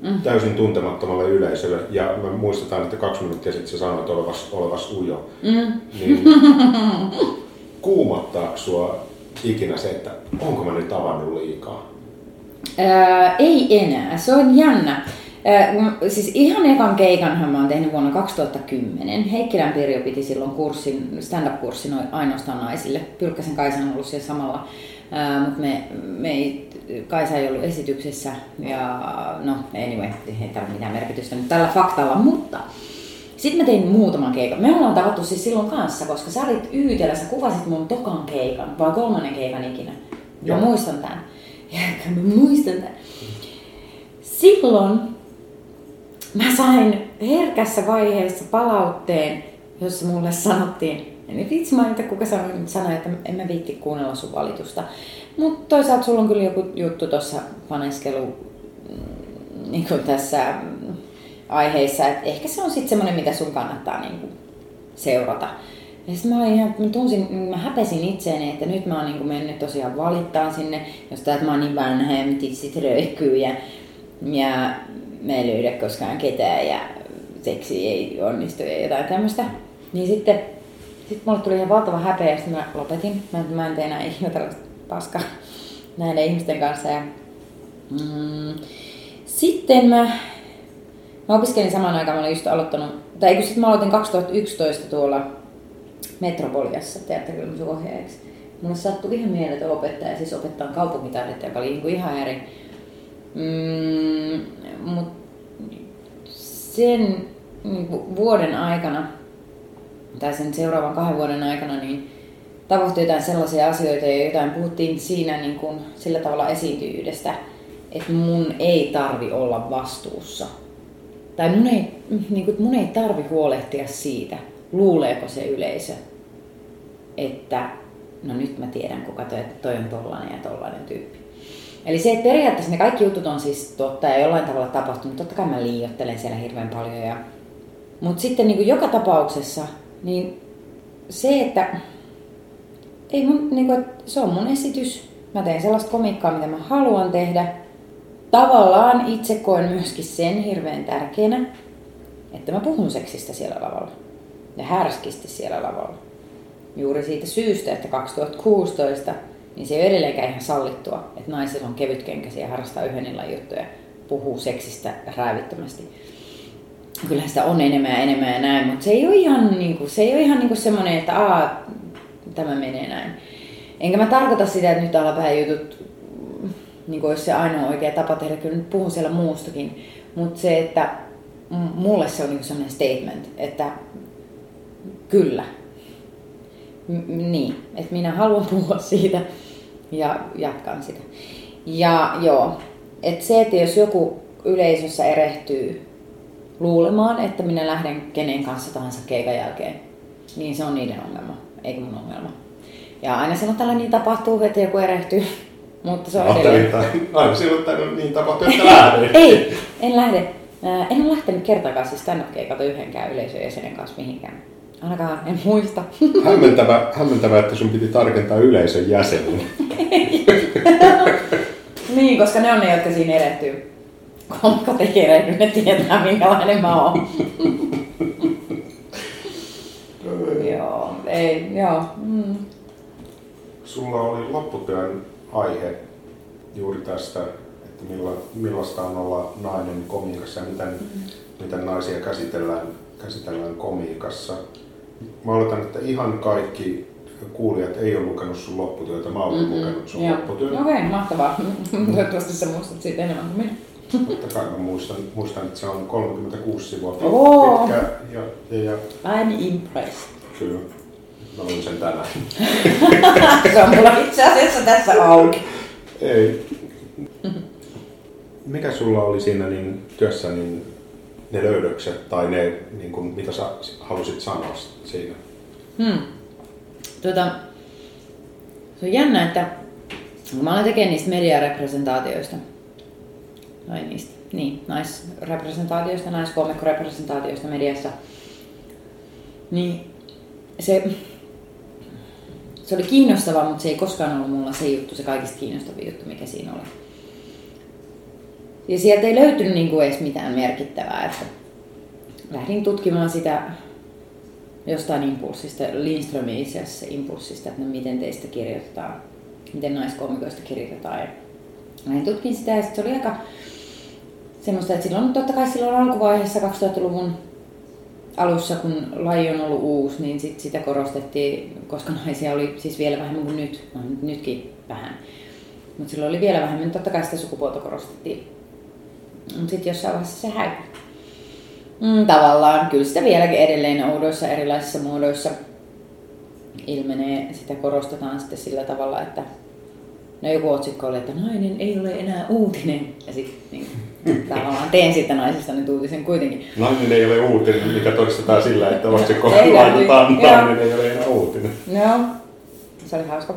mm. täysin tuntemattomalle yleisölle. Ja mä muistetaan, että kaksi minuuttia sitten sä sanoit olevas, olevas ujo. Mm. Niin, kuumottaako sua ikinä se, että onko mä nyt tavannut liikaa? Ää, ei enää. Se on jännä. Ää, siis ihan ekan keikanhan mä oon tehnyt vuonna 2010. Heikkilän Pirjo piti silloin kurssin, stand-up-kurssin ainoastaan naisille. Pylkkäsen Kaisa on ollut siellä samalla. Mutta me, me ei, Kaisa ei ollut esityksessä ja no anyway, ei tarvitse mitään merkitystä nyt tällä faktalla, mutta sitten mä tein muutaman keikan. Me ollaan tavattu siis silloin kanssa, koska sä olit Yytelä, sä kuvasit mun tokan keikan, vai kolmannen keikan ikinä. Joo. Mä muistan tämän. Ja mä muistan tämän. Silloin mä sain herkässä vaiheessa palautteen, jossa mulle sanottiin, en vitsi mainita kuka sanoi, sanoi, että en mä viitti kuunnella sun valitusta. Mutta toisaalta sulla on kyllä joku juttu tuossa paneskelu mm, niin kuin tässä aiheissa, että ehkä se on sitten semmoinen, mitä sun kannattaa niin kuin seurata. Ja sitten mä, ihan, mä tunsin, mä häpesin itseäni, että nyt mä oon niin mennyt tosiaan valittaa sinne, jos että mä oon niin vanha ja tissit röyhkyy ja, ja mä en löydä koskaan ketään ja seksi ei onnistu ja jotain tämmöistä. Niin sitten sit mulle tuli ihan valtava häpeä ja sitten mä lopetin. Mä, mä en tee enää ikinä tällaista paskaa näiden ihmisten kanssa. Ja, mm, sitten mä Mä opiskelin samaan aikaan, mä olin just aloittanut, tai kun sitten mä aloitin 2011 tuolla Metropoliassa teatterikoulutusohjaajaksi. Mulle sattui ihan mieletön opettaja, siis opettaa kaupunkitaidetta, joka oli niin kuin ihan eri. Mm, mut sen niin kuin vuoden aikana, tai sen seuraavan kahden vuoden aikana, niin tapahtui jotain sellaisia asioita, ja jotain puhuttiin siinä niin kuin, sillä tavalla esiintyjyydestä, että mun ei tarvi olla vastuussa tai mun ei, niin kuin, mun ei tarvi huolehtia siitä, luuleeko se yleisö, että no nyt mä tiedän, kuka toi, toi on tollainen ja tollainen tyyppi. Eli se, että periaatteessa ne kaikki jutut on siis totta ja jollain tavalla tapahtunut, totta kai mä liioittelen siellä hirveän paljon. Ja... Mutta sitten niin kuin joka tapauksessa, niin se, että ei mun, niin kuin, se on mun esitys, mä teen sellaista komikkaa, mitä mä haluan tehdä, tavallaan itse koen myöskin sen hirveän tärkeänä, että mä puhun seksistä siellä lavalla. Ja härskisti siellä lavalla. Juuri siitä syystä, että 2016 niin se ei ole edelleenkään ihan sallittua, että naisilla on kevytkenkäisiä harrastaa yhden illan juttuja, puhuu seksistä räävittömästi. Kyllähän sitä on enemmän ja enemmän ja näin, mutta se ei ole ihan, niin kuin, se ei ole ihan niin kuin semmoinen, että aa, tämä menee näin. Enkä mä tarkoita sitä, että nyt alapäin jutut niin olisi se ainoa oikea tapa tehdä. Kyllä nyt puhun siellä muustakin. Mutta se, että mulle se on niin sellainen statement, että kyllä. M- niin, että minä haluan puhua siitä ja jatkan sitä. Ja joo, että se, että jos joku yleisössä erehtyy luulemaan, että minä lähden kenen kanssa tahansa keikan jälkeen, niin se on niiden ongelma, eikä mun ongelma. Ja aina silloin tällä niin tapahtuu, että joku erehtyy mutta se on edelleen. aina silloin tämän niin tapahtuu, että lähde. Ei, en lähde. En ole lähtenyt kertaakaan siis stand-up-keikalta yhdenkään yleisön jäsenen kanssa mihinkään. Ainakaan en muista. Hämmentävä, hämmentävä, että sun piti tarkentaa yleisön jäsenen. niin, koska ne on ne, jotka siinä erehtyy. Komikot ei erehdy, ne tietää minkälainen mä oon. joo, ei, joo. Mm. Sulla oli lopputyön aihe juuri tästä, että milla, millaista on olla nainen komiikassa ja miten, mm. miten naisia käsitellään, käsitellään komiikassa. Mä oletan, että ihan kaikki kuulijat ei ole lukenut sun lopputyötä, mä olen mm-hmm. lukenut sun Joo. lopputyötä. Okei, okay, mahtavaa. Toivottavasti sä muistat siitä enemmän kuin minä. Totta kai mä muistan, muistan, että se on 36 sivua pitkä. Oh. pitkä ja, ja, ja... I'm impressed. Kyllä. Mä luin sen tänään. se on mulla itse asiassa tässä auki. Ei. Mikä sulla oli siinä niin, työssä niin, ne löydökset tai ne, niin kuin, mitä sä halusit sanoa siinä? Hmm. Tuota, se on jännä, että mä olen tekemään niistä mediarepresentaatioista, tai niistä, niin, naisrepresentaatioista, naiskomikkorepresentaatioista mediassa, niin se, se oli kiinnostavaa, mutta se ei koskaan ollut mulla se juttu, se kaikista kiinnostavin juttu, mikä siinä oli. Ja sieltä ei löytynyt niin kuin edes mitään merkittävää, että lähdin tutkimaan sitä jostain impulssista, Lindströmin se impulssista, että no miten teistä kirjoitetaan, miten naiskomikoista kirjoitetaan. Ja näin tutkin sitä ja se oli aika semmoista, että silloin totta kai silloin alkuvaiheessa 2000-luvun alussa, kun laji on ollut uusi, niin sit sitä korostettiin, koska naisia oli siis vielä vähemmän kuin nyt, no, nytkin vähän. Mutta silloin oli vielä vähemmän, totta kai sitä sukupuolta korostettiin. Mutta sitten jossain vaiheessa se häipyi. Mm, tavallaan, kyllä sitä vieläkin edelleen oudoissa erilaisissa muodoissa ilmenee, sitä korostetaan sitten sillä tavalla, että no joku otsikko oli, että nainen ei ole enää uutinen. Ja sitten niin, tavallaan teen sitten naisista nyt uutisen kuitenkin. Nainen ei ole uutinen, mikä todistetaan sillä, että otsikko laitetaan, nainen ei ole enää uutinen. Joo, se oli hauska.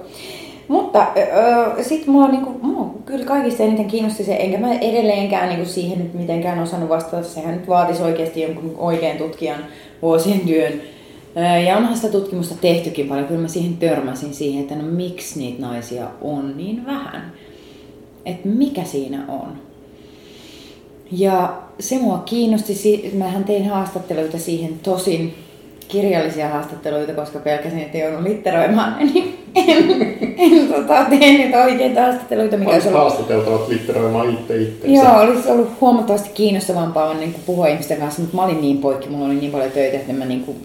Mutta öö, sitten mua, niinku, mua kyllä kaikista eniten kiinnosti se, enkä mä edelleenkään niinku siihen nyt mitenkään osannut vastata. Sehän nyt vaatisi oikeasti jonkun oikean tutkijan vuosien työn. Öö, ja onhan sitä tutkimusta tehtykin paljon. Kyllä mä siihen törmäsin siihen, että no miksi niitä naisia on niin vähän. Että mikä siinä on. Ja se mua kiinnosti, mähän tein haastatteluita siihen tosin kirjallisia haastatteluita, koska pelkäsin, että joudun litteroimaan, niin en, en tota, tehnyt oikeita haastatteluita. Mikä olisi haastateltavat litteroimaan itse itse. Joo, olisi ollut huomattavasti kiinnostavampaa niin kuin puhua ihmisten kanssa, mutta mä olin niin poikki, mulla oli niin paljon töitä, että mä niin kuin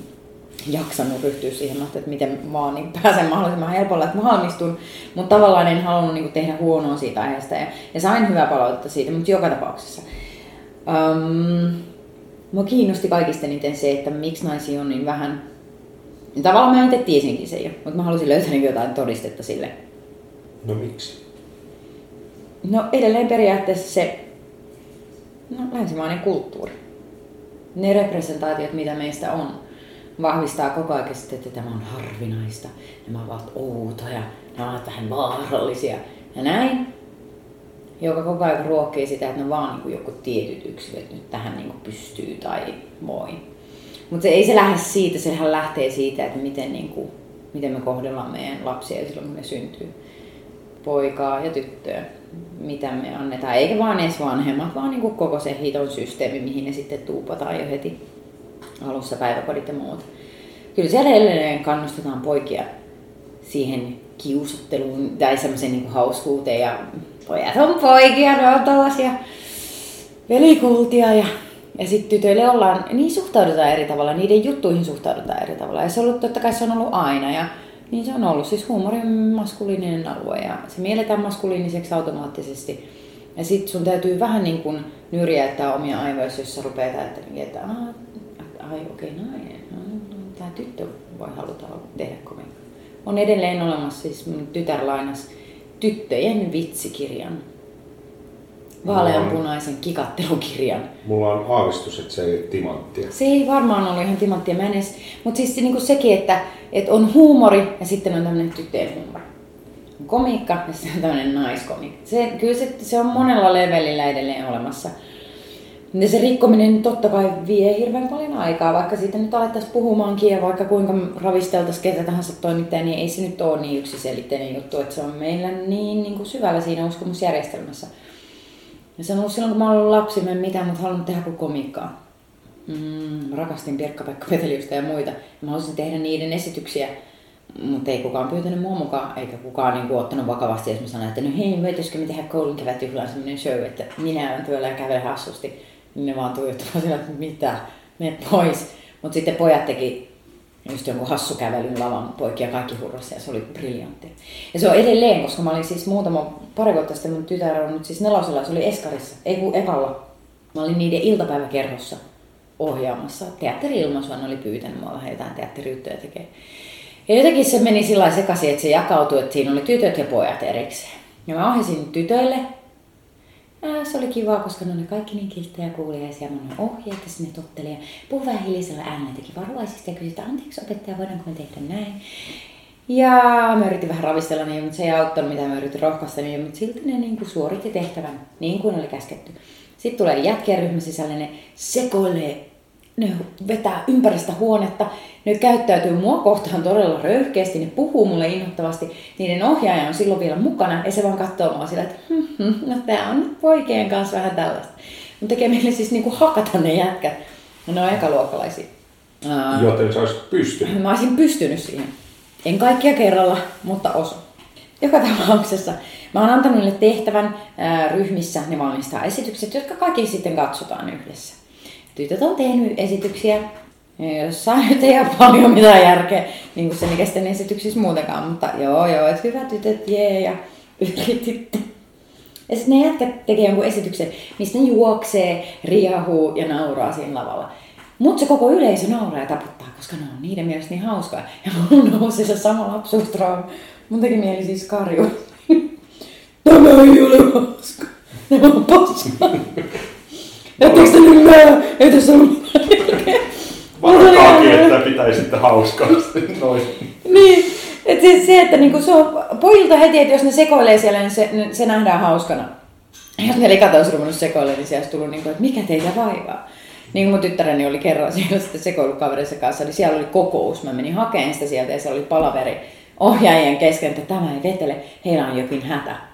jaksanut ryhtyä siihen, että miten vaan niin pääsen mahdollisimman helpolla, että mä valmistun, mutta tavallaan en halunnut niin kuin tehdä huonoa siitä aiheesta ja, ja sain hyvää palautetta siitä, mutta joka tapauksessa. Um, Mua kiinnosti kaikista eniten se, että miksi naisia on niin vähän. Tavallaan mä itse tiesinkin sen jo, mutta mä halusin löytää niin jotain todistetta sille. No miksi? No edelleen periaatteessa se no, länsimainen kulttuuri. Ne representaatiot, mitä meistä on, vahvistaa koko ajan että tämä on harvinaista, nämä ovat outoja, nämä ovat vähän vaarallisia ja näin joka koko ajan ruokkii sitä, että ne vaan niin kuin joku tietyt yksilöt nyt tähän niin kuin pystyy tai voi. Mutta ei se lähde siitä, sehän lähtee siitä, että miten, niin kuin, miten me kohdellaan meidän lapsia silloin, kun ne syntyy. Poikaa ja tyttöä, mitä me annetaan. Eikä vaan edes vanhemmat, vaan niin kuin koko se hiton systeemi, mihin ne sitten tuupataan jo heti alussa päiväkodit ja muut. Kyllä siellä edelleen kannustetaan poikia siihen kiusotteluun tai semmoiseen niin hauskuuteen ja pojat on poikia, ne on tällaisia velikultia ja, ja sitten tytöille ollaan, niin suhtaudutaan eri tavalla, niiden juttuihin suhtaudutaan eri tavalla. Ja se on ollut, totta kai se on ollut aina ja niin se on ollut. Siis huumori on maskuliininen alue ja se mielletään maskuliiniseksi automaattisesti. Ja sitten sun täytyy vähän niin kuin nyrjäyttää omia aivoissa, jos sä rupeat ajattelemaan, että ai okei, okay, nainen, no, no, tämä tyttö voi haluta tehdä kovin. On edelleen olemassa, siis tytär lainas tyttöjen vitsikirjan. Vaaleanpunaisen kikattelukirjan. Mulla on aavistus, että se ei ole timanttia. Se ei varmaan ollut ihan timanttia, mä edes, mutta siis niin kuin sekin, että, että on huumori ja sitten on tämmöinen tyttöjen huumori. On komiikka ja sitten on tämmöinen naiskomikka. Se, kyllä se, se on monella levelillä edelleen olemassa. Ja se rikkominen totta kai vie hirveän paljon aikaa, vaikka siitä nyt alettaisiin puhumaankin ja vaikka kuinka ravisteltaisiin ketä tahansa toimittajia, niin ei se nyt ole niin yksiselitteinen juttu, että se on meillä niin, niin kuin syvällä siinä uskomusjärjestelmässä. Ja se on ollut silloin, kun mä olen lapsi, mä en mitään, mutta halunnut tehdä kuin komiikkaa. Mm, rakastin Pirkka-Pekka ja muita. Mä haluaisin tehdä niiden esityksiä mutta ei kukaan pyytänyt mua mukaan, eikä kukaan niin kuin, ottanut vakavasti, jos mä sanoin, että no hei, voitaisikö me tehdä koulun kevätjuhlaan sellainen show, että minä olen työllä ja kävelen hassusti. Niin ne vaan tuijottavat sillä, että mitä, mene pois. Mutta sitten pojat teki just jonkun hassukävelyn lavan poikia kaikki hurrasi ja se oli briljantti. Ja se on edelleen, koska mä olin siis muutama, pari vuotta sitten mun tytär on nyt siis nelosella, se oli Eskarissa, ei kun ekalla. Mä olin niiden iltapäiväkerhossa ohjaamassa. Teatteri-ilmaisua oli pyytänyt mua vähän jotain teatteriyttöjä tekee. Ja jotenkin se meni sillä sekaisin, että se jakautui, että siinä oli tytöt ja pojat erikseen. Ja mä ohjasin tytöille. Se oli kiva, koska ne oli kaikki niin kilttejä ja kuuliaisia. Mä noin ohjeet ja sinne totteli ja puhui vähän hiljaisella äänellä, teki varovaisesti ja kysyi, että anteeksi opettaja, voidaanko me tehdä näin. Ja mä yritin vähän ravistella niin, mutta se ei auttanut mitä mä yritin rohkaista niin, mutta silti ne niin kuin suoritti tehtävän niin kuin oli käsketty. Sitten tulee jätkien ryhmän sisälle, ne sekoilee ne vetää ympäristä huonetta, ne käyttäytyy mua kohtaan todella röyhkeästi, ne puhuu mulle innoittavasti, niiden ohjaaja on silloin vielä mukana ja se vaan katsoo mua sillä, että hm, hm, no tää on nyt poikien kanssa vähän tällaista. Mutta tekee meille siis niinku hakata ne jätkät. No ne on ekaluokkalaisia. Joten sä olisit pystynyt. Mä olisin pystynyt siihen. En kaikkia kerralla, mutta osa. Joka tapauksessa mä oon antanut niille tehtävän ää, ryhmissä, ne valmistaa esitykset, jotka kaikki sitten katsotaan yhdessä tytöt on tehnyt esityksiä, jossa nyt ei ole paljon mitään järkeä, niin kuin se mikä sitten esityksissä muutenkaan, mutta joo joo, että hyvät tytöt, jee, ja yrititte. Ja sitten ne jätkät tekee jonkun esityksen, mistä ne juoksee, riahuu ja nauraa siinä lavalla. Mutta se koko yleisö nauraa ja taputtaa, koska ne on niiden mielestä niin hauskaa. Ja mun nousi se sama lapsuustrauma. Mun teki mieli siis karju. Tämä ei ole hauska. Nämä on paskaa. Ettekö te nyt näe? Ei tässä ole Varakaakin, että pitäisi sitten hauskaasti noin. Niin, että se, se, että niinku se on pojilta heti, että jos ne sekoilee siellä, niin se, se nähdään hauskana. Jos ne likat olisi ruvennut sekoilemaan, niin siellä olisi tullut, niinku, että mikä teitä vaivaa. Niin kuin mun tyttäreni oli kerran siellä sitten sekoilukaverissa kanssa, niin siellä oli kokous. Mä menin hakemaan sitä sieltä ja se oli palaveri ohjaajien kesken, että tämä ei vetele, heillä on jokin hätä.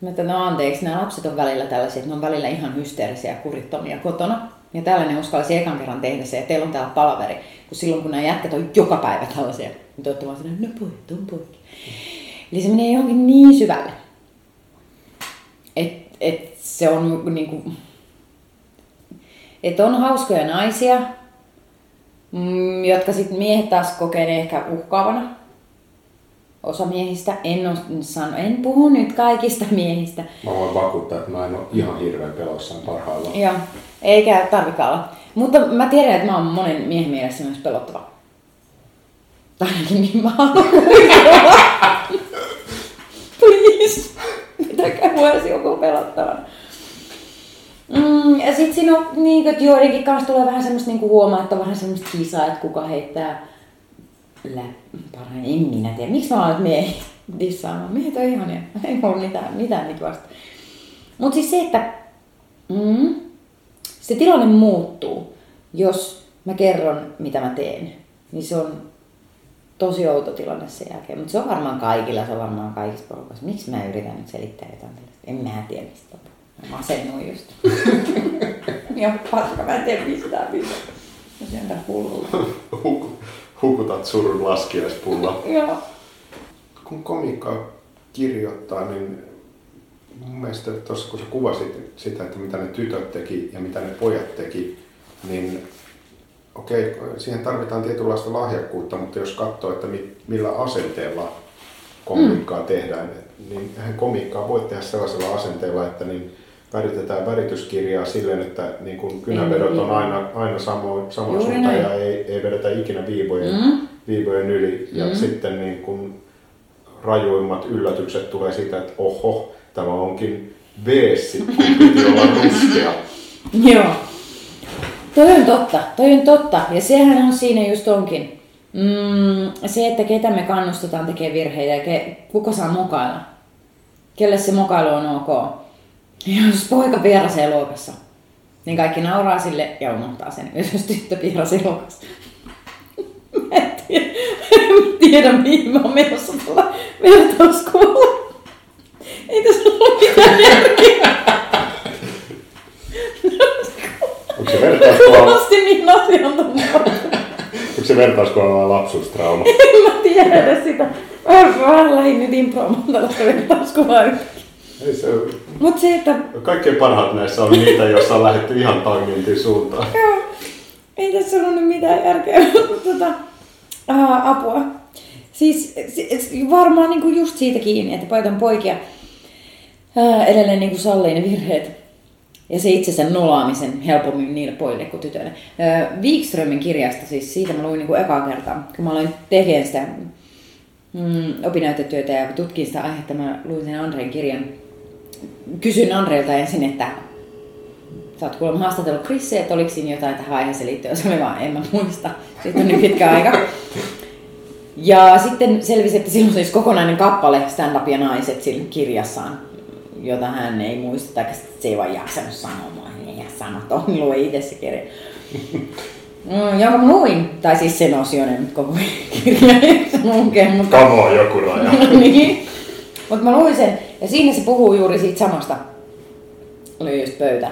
Mä että no anteeksi, nämä lapset on välillä tällaisia, että ne on välillä ihan hysteerisiä ja kurittomia kotona. Ja tällainen uskalsi ekan kerran tehdä se, että teillä on täällä palaveri. Kun silloin kun nämä jätkät on joka päivä tällaisia, niin te olette vaan sinne, no pojat on poikki. Eli se menee johonkin niin syvälle. Että et se on niinku, että on hauskoja naisia, mm, jotka sitten miehet taas kokee ehkä uhkaavana osa miehistä, en, ole, sano, en puhu nyt kaikista miehistä. Mä voin vakuuttaa, että mä en ole ihan hirveän pelossaan parhaillaan. Joo, eikä tarvikaan olla. Mutta mä tiedän, että mä oon monen miehen mielessä myös pelottava. Tai ainakin niin mä Please, pitäkää edes joku pelottavan. Mm, ja sit siinä on, niin, että joidenkin kanssa tulee vähän semmoista niin huomaa, että on vähän semmoista kisaa, että kuka heittää lä... parhaan, en minä tiedä. Miksi mä oon miehiä dissaamaan? Miehet on ihania. Ei mulla mitään, mitään niitä vasta. Mutta siis se, että mm, se tilanne muuttuu, jos mä kerron, mitä mä teen. Niin se on tosi outo tilanne sen jälkeen. Mutta se on varmaan kaikilla, se on varmaan kaikissa porukassa. Miksi mä yritän nyt selittää jotain tällaista? En mä tiedä mistä. Mä masennuin just. ja paska, mä en tiedä mistään mitään. Mä syön hullua hukutat surun laskiaispulla. Joo. Kun komiikkaa kirjoittaa, niin mun mielestä tuossa kun sä kuvasit sitä, että mitä ne tytöt teki ja mitä ne pojat teki, niin okei, siihen tarvitaan tietynlaista lahjakkuutta, mutta jos katsoo, että millä asenteella komiikkaa mm. tehdään, niin komiikkaa voi tehdä sellaisella asenteella, että niin väritetään värityskirjaa silleen, että niin kun kynävedot on aina, aina samo, sama suunta ja ei, ei vedetä ikinä viivojen, mm. viivojen yli. Ja mm. sitten niin kun rajuimmat yllätykset tulee siitä, että oho, tämä onkin veessi, kun piti olla ruskea. Joo. Toi on totta, toi on totta. Ja sehän on siinä just onkin. Mm, se, että ketä me kannustetaan tekemään virheitä ja ke, kuka saa mokailla. Kelle se mokailu on ok. Jos poika pierasee luokassa, niin kaikki nauraa sille ja unohtaa sen. Jos tyttö pierasee luokassa. Mä en tiedä, en tiedä mihin mä oon menossa tuolla vertauskuvalla. Ei tässä ole mitään järkeä. Onko se vertauskuva? Niin asiantunteva. Onko se vertauskuva vaan lapsuustrauma? En mä tiedä sitä. Mä lähdin nyt improamaan tällaista vertauskuvaa. Ei se, Mut se, että kaikkein parhaat näissä on niitä, joissa on lähdetty ihan tangentin suuntaan. Joo. Ei tässä ollut nyt mitään järkeä, mutta tota, ää, apua. Siis si- varmaan niinku just siitä kiinni, että on poikia ää, edelleen niinku sallii ne virheet. Ja se itsensä nolaamisen helpommin niille pojille kuin tytöille. Ää, Wikströmin kirjasta, siis siitä mä luin niinku ekaa kertaa, kun mä aloin tekemään sitä mm, opinnäytetyötä ja tutkin sitä aihetta, mä luin sen Andreen kirjan. Kysyin Andreelta ensin, että Sä oot kuulemma haastatellut Chrissiä, että oliko siinä jotain tähän aiheeseen liittyen. Se oli vaan, en mä muista. Sitten on niin pitkä aika. Ja sitten selvisi, että silloin olisi kokonainen kappale Stand Up ja naiset siinä kirjassaan, jota hän ei muista, tai se ei vaan jaksanut sanoa. Ei ihan sama, Tommi lue itse se kirja. Mm, jonka mä luin, tai siis sen osion, en nyt koko kirja lukea, mutta Kamo on joku raja. niin. Mutta mä luin sen, ja siinä se puhuu juuri siitä samasta. Oli just pöytä.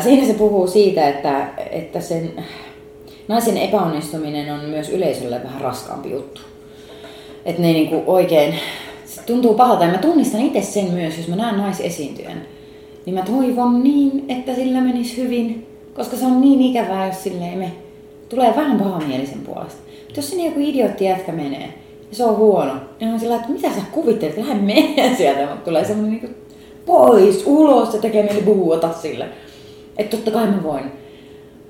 Siinä se puhuu siitä, että, että sen naisen epäonnistuminen on myös yleisölle vähän raskaampi juttu. Että ne niinku oikein, se tuntuu pahalta, ja mä tunnistan itse sen myös, jos mä näen naisesiintyjän. Niin mä toivon niin, että sillä menisi hyvin, koska se on niin ikävää, jos sille ei me. Tulee vähän pahamielisen puolesta. Mutta jos sinne joku idiootti jätkä menee, ja se on huono, niin on sillä, että mitä sä kuvittelet, lähde mene sieltä, mutta tulee semmoinen niinku pois, ulos, ja tekee mieli buuata sille. Että totta kai mä voin.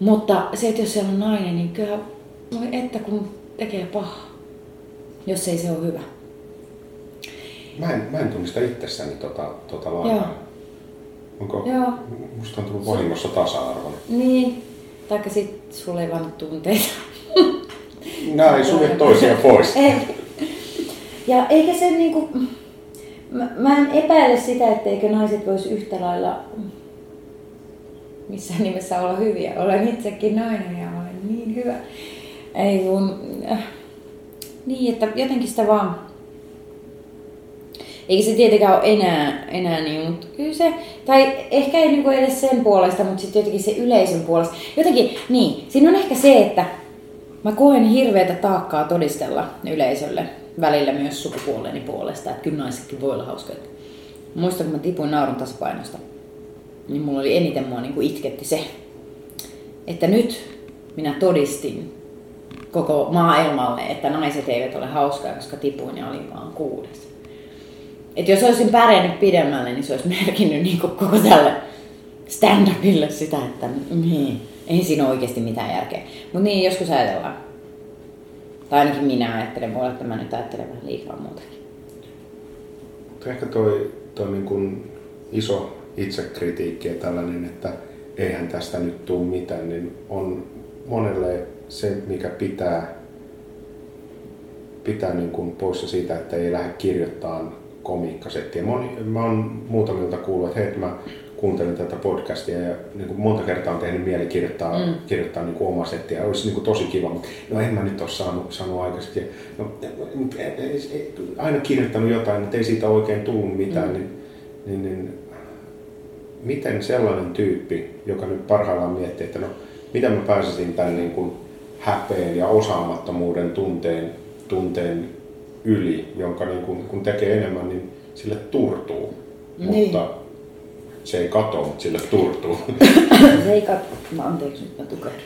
Mutta se, että jos siellä on nainen, niin kyllä, voi että kun tekee pahaa, jos ei se ole hyvä. Mä en, mä en tunnista itsessäni tota, tota lainaa. Onko, Joo. musta on tullut vahingossa tasa-arvoinen. Niin, taikka sit sulla ei vaan tunteita. Nämä ei sulje toisia pois. Ei. Ja eikä se niinku... Mä, mä en epäile sitä, etteikö naiset vois yhtä lailla missään nimessä olla hyviä. Olen itsekin nainen ja olen niin hyvä. Ei kun... Äh, niin, että jotenkin sitä vaan... Eikä se tietenkään ole enää, enää niin, mutta kyllä se, tai ehkä ei niinku edes sen puolesta, mutta sitten jotenkin se yleisön puolesta. Jotenkin, niin, siinä on ehkä se, että Mä koen hirveätä taakkaa todistella yleisölle, välillä myös sukupuoleni puolesta, että kyllä naisetkin voi olla hauskoja. Muistan, kun mä tipuin naurun tasapainosta, niin mulla oli eniten mua niin kuin itketti se, että nyt minä todistin koko maailmalle, että naiset eivät ole hauskoja, koska tipuin ja olin vaan kuudes. Et jos olisin pärjännyt pidemmälle, niin se olisi merkinnyt niin kuin koko tälle stand-upille sitä, että niin, ei siinä ole oikeasti mitään järkeä. Mutta niin, joskus ajatellaan. Tai ainakin minä ajattelen, voi olla, että mä nyt ajattelen vähän liikaa muutakin. Mutta ehkä toi, toi niin kuin iso itsekritiikki ja tällainen, että eihän tästä nyt tule mitään, niin on monelle se, mikä pitää, pitää niin kuin poissa siitä, että ei lähde kirjoittamaan komiikkasettiä. Moni, mä oon muutamilta kuullut, että hei, mä kuuntelen tätä podcastia ja niin kuin monta kertaa on tehnyt mieli kirjoittaa, mm. kirjoittaa niin kuin oma settiä. Olisi niin kuin tosi kiva, mutta no en mä nyt ole saanut, saanut aikaiseksi. No, aina kirjoittanut jotain, mutta ei siitä oikein tullut mitään. Mm. Niin, niin, niin, miten sellainen tyyppi, joka nyt parhaillaan miettii, että no, miten mä pääsisin tämän niin kuin häpeen ja osaamattomuuden tunteen, tunteen yli, jonka niin kuin, kun tekee enemmän, niin sille turtuu. Niin. Mutta se ei katoa, mutta sille turtuu. Se ei kat... Mä anteeksi nyt mä tukehdun.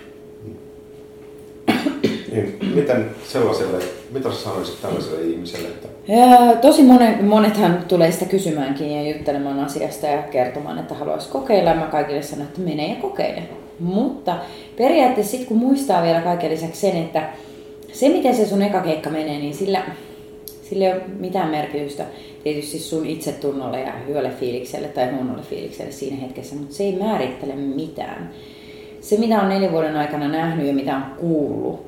niin, miten sellaiselle, mitä sä sanoisit tällaiselle ihmiselle, että Ja tosi monet, monethan tulee sitä kysymäänkin ja juttelemaan asiasta ja kertomaan, että haluaisi kokeilla. Mä kaikille sanon, että mene ja kokeile. Mutta periaatteessa sitten kun muistaa vielä kaiken lisäksi sen, että se miten se sun eka keikka menee, niin sillä, sillä ei ole mitään merkitystä tietysti sun itsetunnolle ja hyvälle fiilikselle tai huonolle fiilikselle siinä hetkessä, mutta se ei määrittele mitään. Se mitä on neljän vuoden aikana nähnyt ja mitä on kuullut,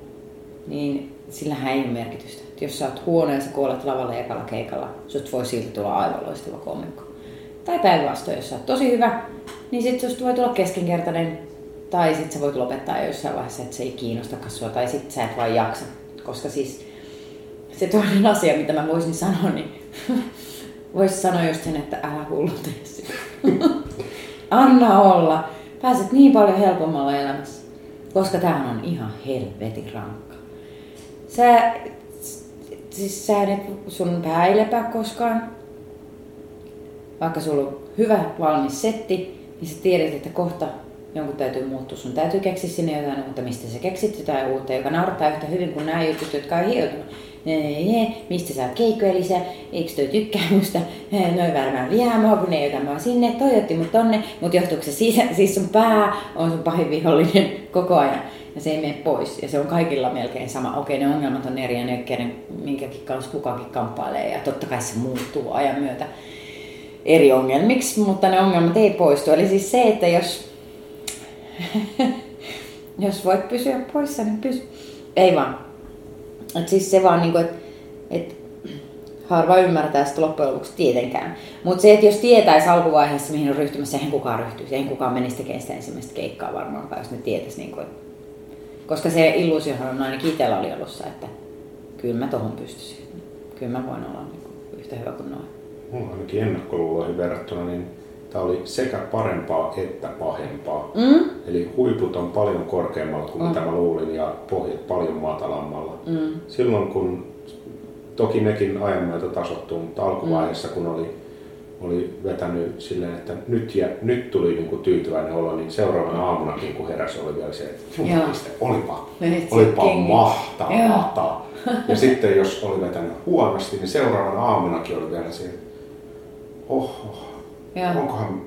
niin sillähän ei ole merkitystä. Et jos sä oot huono ja sä kuolet lavalle ekalla keikalla, sut voi silti tulla aivan loistava komikko. Tai päinvastoin, jos sä oot tosi hyvä, niin sit susta voi tulla keskinkertainen. Tai sit sä voit lopettaa jossain vaiheessa, että se ei kiinnostakaan sua. Tai sit sä et vaan jaksa. Koska siis se toinen asia, mitä mä voisin sanoa, niin voisi sanoa just sen, että älä hullu tee sitä. Anna olla. Pääset niin paljon helpommalla elämässä. Koska tämähän on ihan helvetin rankka. sä, siis sä et, sun pää ei lepää koskaan. Vaikka sulla on hyvä valmis setti, niin sä tiedät, että kohta jonkun täytyy muuttua. Sun täytyy keksiä sinne jotain uutta, mistä sä keksit jotain uutta, joka naurattaa yhtä hyvin kuin nämä jutut, jotka on hioutunut. Mistä saa keikkoja lisää, eikö toi tykkää musta, noin varmaan vihaa mua, kun ne jotain vaan sinne, toi otti mut tonne, mutta johtuuko se siis, siis sun pää on sun pahin vihollinen koko ajan ja se ei mene pois. Ja se on kaikilla melkein sama. Okei, ne ongelmat on eri ja ne, kenen, minkäkin kanssa kukakin kamppailee ja totta kai se muuttuu ajan myötä eri ongelmiksi, mutta ne ongelmat ei poistu. Eli siis se, että jos, jos voit pysyä poissa, niin pysy. Ei vaan. Et siis se vaan, niinku, että et harva ymmärtää sitä loppujen lopuksi tietenkään. Mutta se, että jos tietäisi alkuvaiheessa, mihin on ryhtymässä, eihän kukaan ryhtyisi, eihän kukaan menisi tekemään sitä ensimmäistä keikkaa varmaan, jos ne tietäisi, niinku, että koska se illuusiohan on ainakin itsellä oli alussa, että kyllä mä tohon pystyisin. Kyllä mä voin olla niin kuin yhtä hyvä kuin noin. Mulla ainakin ennakkoluuloihin verrattuna, niin tämä oli sekä parempaa että pahempaa. Mm? Eli huiput on paljon korkeammalla kuin mm. mitä mä luulin ja pohjat paljon matalammalla. Mm. Silloin kun, toki nekin ajan myötä tasottuu, mutta alkuvaiheessa kun oli oli vetänyt silleen, että nyt, ja, nyt tuli niin kuin tyytyväinen olo, niin seuraavana aamunakin kun heräsi oli vielä se, että jumaliste, olipa, olipa mahtavaa. Ja sitten jos oli vetänyt huonosti, niin seuraavana aamunakin oli vielä se, että oho, onkohan,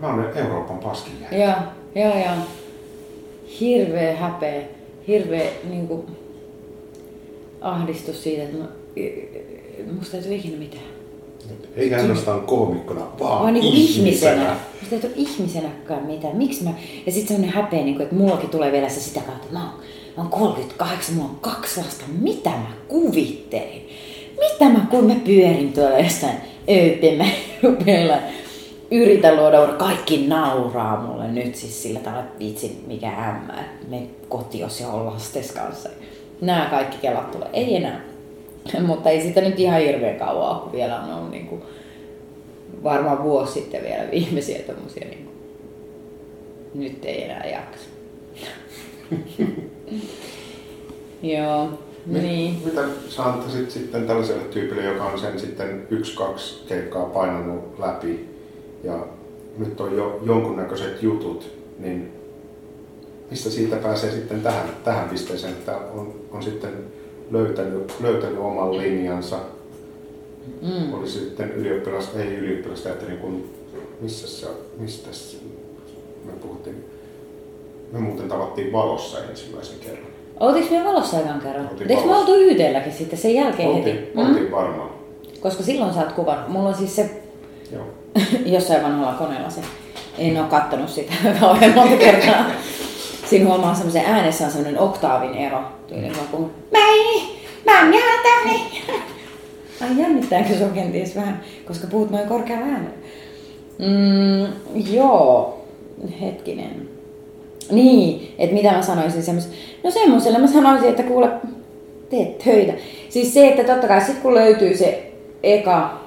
mä oon Euroopan paskin Joo, joo, joo. Hirveä häpeä, hirveä niin kuin, ahdistus siitä, että mä, musta ei tule ikinä mitään. Ei ainoastaan koomikkona, vaan, vaan niin ihmisenä. ihmisenä. Musta ei ole ihmisenäkään mitään. Miksi mä... Ja sitten semmoinen häpeä, niin kuin, että mullakin tulee vielä se sitä kautta, että mä oon, mä oon 38, mulla on kaksi lasta. Mitä mä kuvittelin? Mitä mä, kun mä pyörin tuolla jossain ööpemällä, yritän luoda. Kaikki nauraa mulle nyt siis sillä tavalla, että vitsi, mikä ämmä, me kotios ja on lastes kanssa. Nämä kaikki kelat tulee. Ei enää. Mutta ei sitä nyt ihan hirveän kauan kun vielä on ollut niin kuin, varmaan vuosi sitten vielä viimeisiä tommosia niin kuin, nyt ei enää jaksa. Joo, Mit, niin. Mitä sä antaisit sitten tällaiselle tyypille, joka on sen sitten yksi, kaksi keikkaa painanut läpi ja nyt on jo jonkunnäköiset jutut, niin mistä siitä pääsee sitten tähän, tähän pisteeseen, että on, on sitten löytänyt, löytänyt oman linjansa. Mm. Oli sitten ylioppilas, ei ylioppilas, että niin kuin, missä se, mistä se, me puhuttiin, me muuten tavattiin valossa ensimmäisen kerran. Oltiinko me valossa ekan kerran? Eikö me oltu yhdelläkin sitten sen jälkeen oltiin, heti? Oltiin mm. varmaan. Koska silloin sä oot kuvannut. Mulla on siis se Joo. jossain vanhalla koneella se. En ole kattonut sitä kauhean monta kertaa. Siinä huomaa semmoisen äänessä on semmoinen oktaavin ero. Tyyli mä puhun, mä tänne. Ai jännittääkö se kenties vähän, koska puhut noin korkealla äänellä. Mm, joo, hetkinen. Niin, että mitä mä sanoisin semmos... No semmoiselle mä sanoisin, että kuule, teet töitä. Siis se, että totta kai sit kun löytyy se eka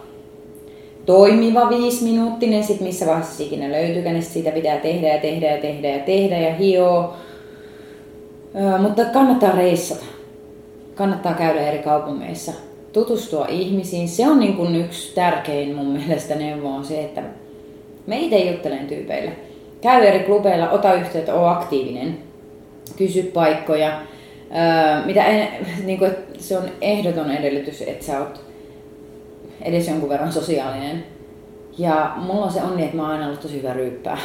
toimiva viisiminuuttinen, sit missä vaiheessa ikinä löytyykään, niin siitä pitää tehdä ja tehdä ja tehdä ja tehdä ja hio. Öö, mutta kannattaa reissata. Kannattaa käydä eri kaupungeissa, tutustua ihmisiin. Se on niin kuin yksi tärkein mun mielestä neuvo on se, että me itse juttelen tyypeille. Käy eri klubeilla, ota yhteyttä, ole aktiivinen, kysy paikkoja. Mitä en, niin kuin, se on ehdoton edellytys, että sä oot edes jonkun verran sosiaalinen. Ja mulla on se onni, että mä oon aina ollut tosi hyvä ryyppää.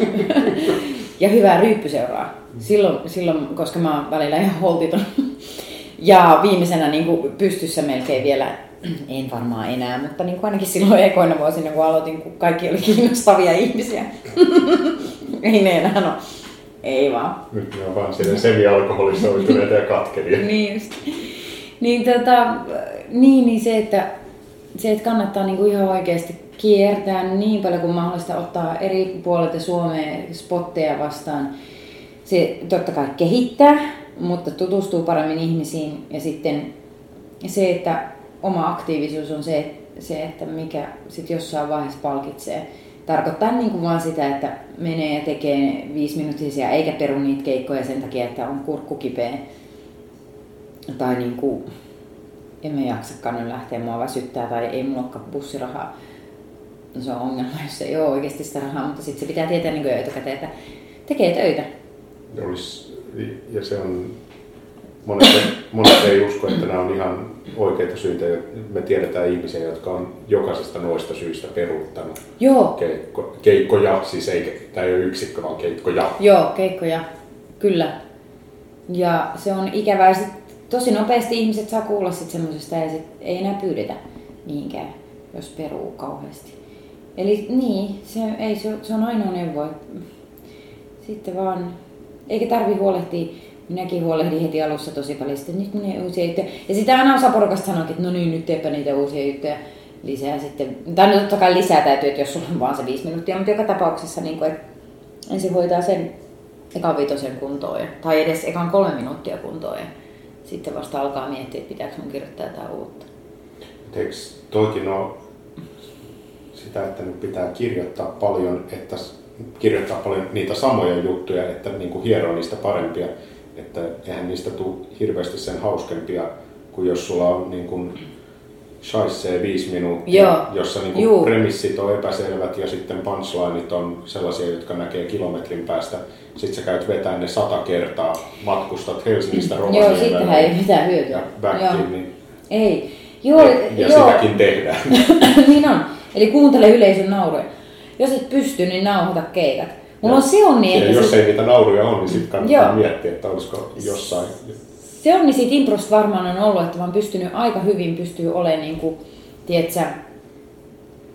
ja hyvää ryyppyseuraa. Silloin, silloin, koska mä oon välillä ihan holtiton. ja viimeisenä niin kuin pystyssä melkein vielä, en varmaan enää, mutta niin kuin ainakin silloin ekoina vuosina, kun aloitin, kun kaikki oli kiinnostavia ihmisiä. Ei ne enää ole. Ei vaan. Nyt ne on vaan siellä semi-alkoholisoituneita ja katkeria. niin just. Niin, tota, niin, niin se, että se, että kannattaa niinku ihan oikeasti kiertää niin paljon kuin mahdollista ottaa eri puolilta Suomeen spotteja vastaan. Se totta kai kehittää, mutta tutustuu paremmin ihmisiin ja sitten se, että oma aktiivisuus on se, se että mikä sitten jossain vaiheessa palkitsee. Tarkoittaa niin kuin vaan sitä, että menee ja tekee viisi minuuttisia eikä peru niitä keikkoja sen takia, että on kurkku kipeä. tai niin kuin, en mä jaksakaan nyt lähteä, mua väsyttää tai ei mulla olekaan bussirahaa. No se on ongelma, jos ei ole oikeasti sitä rahaa, mutta sitten se pitää tietää niin etukäteen, että tekee töitä. Olisi, ja se on, monet, monet ei usko, että nämä on ihan oikeita syitä. Me tiedetään ihmisiä, jotka on jokaisesta noista syistä peruuttanut Joo. Keikko, keikkoja, siis ei, tämä ei ole yksikkö, vaan keikkoja. Joo, keikkoja, kyllä. Ja se on ikävää. Sit tosi nopeasti ihmiset saa kuulla sit semmoisesta ja sit ei enää pyydetä mihinkään, jos peruu kauheasti. Eli niin, se, ei, se, se on ainoa neuvo. Sitten vaan, eikä tarvi huolehtia minäkin huolehdin heti alussa tosi paljon, että nyt menee uusia juttuja. Ja sitä aina osa porukasta sanoo, että no niin, nyt teepä niitä uusia juttuja lisää sitten. Tai no totta kai lisää täytyy, että jos sulla on vaan se viisi minuuttia, mutta joka tapauksessa niin kuin, että ensin hoitaa sen ekan viitosen kuntoon, tai edes ekan kolme minuuttia kuntoon, sitten vasta alkaa miettiä, että pitääkö mun kirjoittaa jotain uutta. Eikö toikin ole sitä, että nyt pitää kirjoittaa paljon, että kirjoittaa paljon niitä samoja juttuja, että niin kuin hieroo niistä parempia että eihän niistä tule hirveästi sen hauskempia kuin jos sulla on niin kuin shaissee viisi minuuttia, Joo. jossa niin kuin premissit on epäselvät ja sitten punchlineit on sellaisia, jotka näkee kilometrin päästä. Sitten sä käyt vetää ne sata kertaa, matkustat Helsingistä Rovaniemelle. Joo, sittenhän ei mitään hyötyä. Ja backiin, niin ei. Joo, ja, ja joo. sitäkin tehdään. niin on. Eli kuuntele yleisön nauroja. Jos et pysty, niin nauhoita keikat. Mulla on se onni, että... Ja jos ei niitä nauruja ole, niin sitten kannattaa Joo. miettiä, että olisiko jossain... Se onni siitä improsta varmaan on ollut, että mä oon pystynyt aika hyvin pystyy olemaan niin kuin, tiedätkö,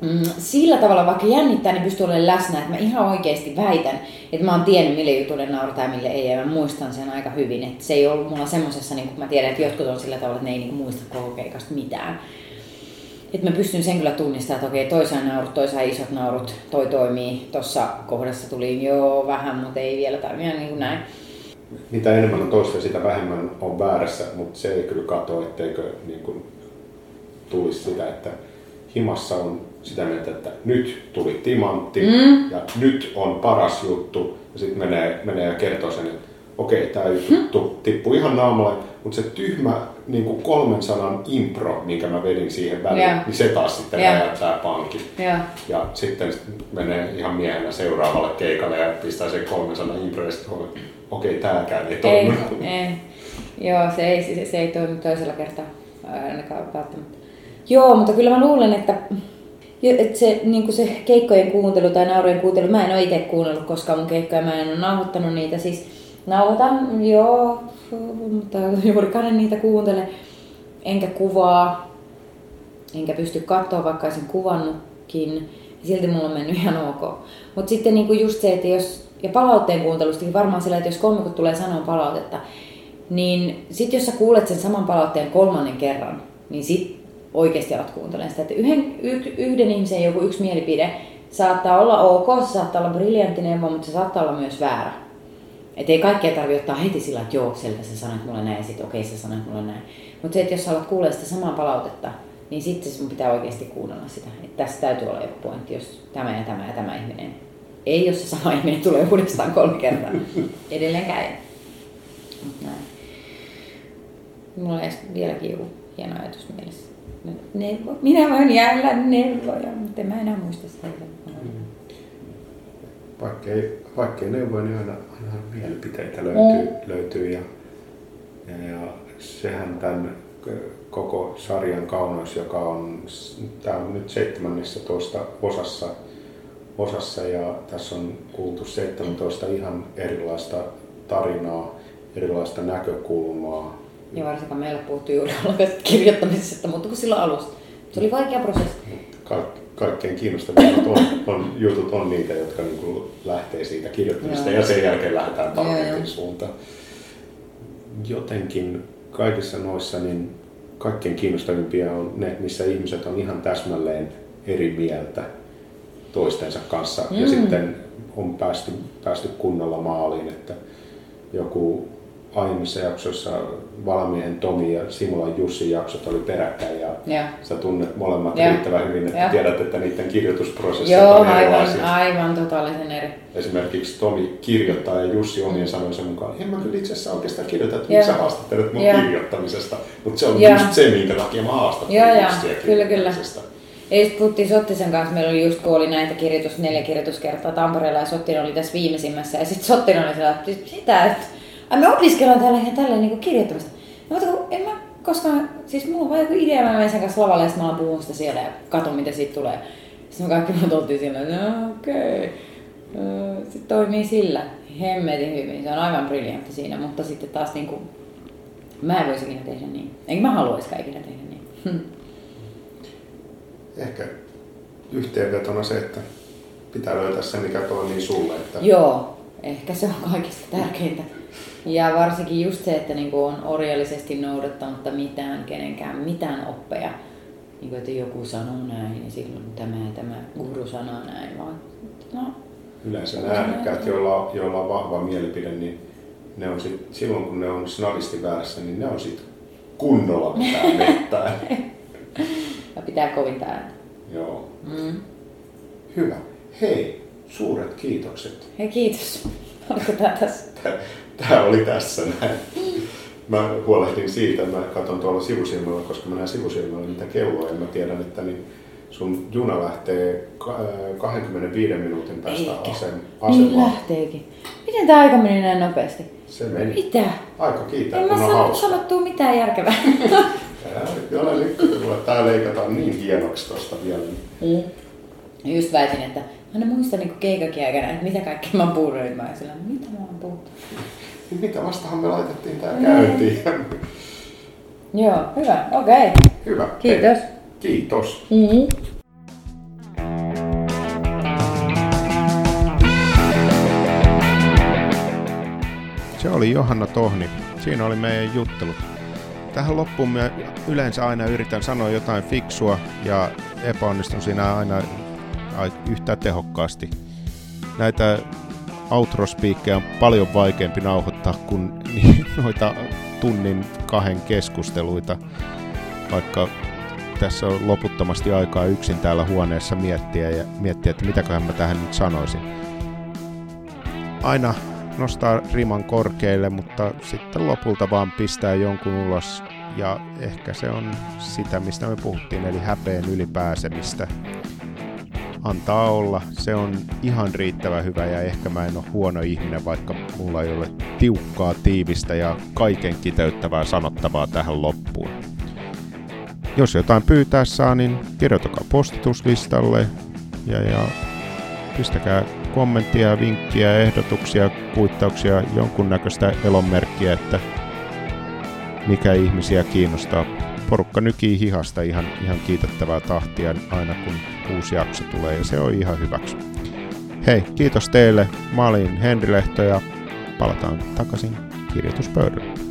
mm, sillä tavalla, vaikka jännittää, niin pystyy olemaan läsnä, että mä ihan oikeasti väitän, että mä oon tiennyt, mille jutulle naurataan ja mille ei, ja mä muistan sen aika hyvin. Että se ei ollut mulla semmosessa, niin kuin mä tiedän, että jotkut on sillä tavalla, että ne ei niin muista koko mitään että mä pystyn sen kyllä tunnistamaan, että okei, toi sai naurut, toi sai isot naurut, toi toimii. Tuossa kohdassa tuli jo vähän, mutta ei vielä tai niin kuin näin. Mitä enemmän on toista, sitä vähemmän on väärässä, mutta se ei kyllä katoa, etteikö niin kuin tulisi sitä, että himassa on sitä mieltä, että nyt tuli timantti mm. ja nyt on paras juttu. Ja sitten menee, menee ja kertoo sen, että okei, tämä juttu tippui ihan naamalle, mutta se tyhmä niin kuin kolmen sanan impro, minkä mä vedin siihen väliin, yeah. niin se taas sitten yeah. räjäyttää pankin. Yeah. Ja sitten menee ihan miehenä seuraavalle keikalle ja pistää sen kolmen sanan impro ja sitten okei, okay, tääkään ei toimi. Ei, ei. Joo, se ei, se, se ei toimi toisella kertaa ainakaan välttämättä. Joo, mutta kyllä mä luulen, että että se, niin kuin se keikkojen kuuntelu tai naurojen kuuntelu, mä en ole itse kuunnellut koskaan mun keikkoja, mä en ole nauhoittanut niitä. Siis nauhoitan, joo, mutta juurikaan en niitä kuuntele, enkä kuvaa, enkä pysty katsoa, vaikka olisin kuvannutkin. Silti mulla on mennyt ihan ok. Mutta sitten niinku just se, että jos, ja palautteen kuuntelustakin varmaan sillä, että jos kolmikot tulee sanoa palautetta, niin sitten jos sä kuulet sen saman palautteen kolmannen kerran, niin sit oikeasti alat kuuntelemaan sitä. Että yhden, yhden ihmisen joku yksi mielipide saattaa olla ok, se saattaa olla briljantti neuvo, mutta se saattaa olla myös väärä. Että ei kaikkea tarvitse ottaa heti sillä, että joo, selvä sä sanoit mulle näin ja sitten okei okay, sä sanoit mulle näin. Mutta se, että jos sä haluat kuulla sitä samaa palautetta, niin sitten sun pitää oikeasti kuunnella sitä. Että tässä täytyy olla joku pointti, jos tämä ja tämä ja tämä ihminen. Ei, jos se sama ihminen tulee uudestaan kolme kertaa. Edelleenkään ei. Näin. Mulla on vieläkin joku hieno ajatus mielessä. Neuvo. Minä voin jäällä neuvoja, mutta en mä enää muista sitä. Mm. Vaikka ei vaikkei neuvoja, niin aina, aina mielipiteitä löytyy, mm. löytyy ja, ja, ja sehän tämän koko sarjan kauneus, joka on, tämä on nyt 17 osassa, osassa ja tässä on kuultu 17 ihan erilaista tarinaa, erilaista näkökulmaa. Ja varsinkaan meillä puhuttu juuri kirjoittamisesta, mutta kun silloin alusta. Se oli vaikea prosessi. Kaikki kaikkein kiinnostavimmat on, on, jutut on niitä, jotka niin kuin lähtee siitä kirjoittamista ja sen jälkeen lähdetään tarkentin suuntaan. Jotenkin kaikissa noissa niin kaikkein kiinnostavimpia on ne, missä ihmiset on ihan täsmälleen eri mieltä toistensa kanssa mm. ja sitten on päästy, päästy kunnolla maaliin, että joku aiemmissa jaksoissa Valamiehen Tomi ja Simulan Jussi jaksot oli peräkkäin ja Joo. sä tunnet molemmat Joo. riittävän hyvin, että Joo. tiedät, että niiden kirjoitusprosessit Joo, on aivan, erilaisia. aivan totaalisen eri. Esimerkiksi Tomi kirjoittaa ja Jussi omien sanojensa mukaan, en mä kyllä itse asiassa oikeastaan kirjoita, että miksi sä haastattelet mun Joo. kirjoittamisesta. Mutta se on Joo. just se, minkä takia mä joo, Jussia kyllä, kyllä. Sitten puhuttiin Sottisen kanssa, meillä oli just kun oli näitä kirjoitus, neljä kirjoituskertaa Tampereella ja Sottinen oli tässä viimeisimmässä. Ja sitten Sottinen oli sellainen, että sitä, että me opiskellaan täällä ihan tälleen niin kirjoittamista. No mutta kun en mä koskaan, siis mulla on vaan joku idea, mä menen sen kanssa lavalle ja sitten mä alan puhua sitä siellä ja katon mitä siitä tulee. Sitten me kaikki muut oltiin sillä, että no, okei. Okay. Sitten toimii sillä hemmetin hyvin. Se on aivan briljantti siinä, mutta sitten taas niin kuin, mä en voisi ikinä tehdä niin. Enkä mä haluaisikaan ikinä tehdä niin. Ehkä yhteenvetona se, että pitää löytää se, mikä toimii sulle. Että Joo, ehkä se on kaikista tärkeintä. Ja varsinkin just se, että niinku on orjallisesti noudattamatta mitään, kenenkään mitään oppeja. Niin että joku sanoo näin ja silloin tämä ja tämä guru sanoo näin, vaan no, yleensä ne äänekkäät, joilla, joilla on vahva mielipide, niin ne on sit, silloin kun ne on snadisti väärässä, niin ne on sitten kunnolla mitään mettää. ja pitää kovinta ääntä. Joo. Mm. Hyvä. Hei, suuret kiitokset. Hei kiitos. Oliko tää tässä? Tämä oli tässä näin. Mä huolehdin siitä, mä katson tuolla sivusilmalla, koska mä näen sivusilmalla niitä kelloja ja mä tiedän, että niin sun juna lähtee ka- äh, 25 minuutin päästä Eikä. asem, Niin asemaan. lähteekin. Miten tää aika meni näin nopeasti? Se meni. Mitä? Aika kiittää, En kun mä hauska. sanottua mitään järkevää. Älä nyt tää leikataan niin hienoksi tosta vielä. Mm. Just väitin, että mä en muista niinku keikakin aikana, että mitä kaikkea mä oon puhunut. Nyt Mä sillä, mitä mä oon puhunut. Niin Mitä vastahan me laitettiin tää Niin. käyntiin? Joo, hyvä, okei. Hyvä. Kiitos. Hei, kiitos. Mm-hmm. Se oli Johanna Tohni. Siinä oli meidän juttelut. Tähän loppuun mä yleensä aina yritän sanoa jotain fiksua ja epäonnistun siinä aina ai- yhtä tehokkaasti. Näitä outrospiikkejä on paljon vaikeampi nauhoittaa kuin noita tunnin kahden keskusteluita, vaikka tässä on loputtomasti aikaa yksin täällä huoneessa miettiä ja miettiä, että mitäköhän mä tähän nyt sanoisin. Aina nostaa riman korkeille, mutta sitten lopulta vaan pistää jonkun ulos. Ja ehkä se on sitä, mistä me puhuttiin, eli häpeen ylipääsemistä. Antaa olla, se on ihan riittävä hyvä ja ehkä mä en ole huono ihminen, vaikka mulla ei ole tiukkaa, tiivistä ja kaiken kiteyttävää sanottavaa tähän loppuun. Jos jotain pyytää saa, niin kirjoitakaa postituslistalle ja, ja pistäkää kommenttia, vinkkiä, ehdotuksia, kuittauksia, jonkunnäköistä elonmerkkiä, että mikä ihmisiä kiinnostaa. Porukka nykii hihasta ihan, ihan kiitettävää tahtia aina kun uusi jakso tulee ja se on ihan hyväksi. Hei, kiitos teille. Mä olin Henri Lehto ja palataan takaisin kirjoituspöydälle.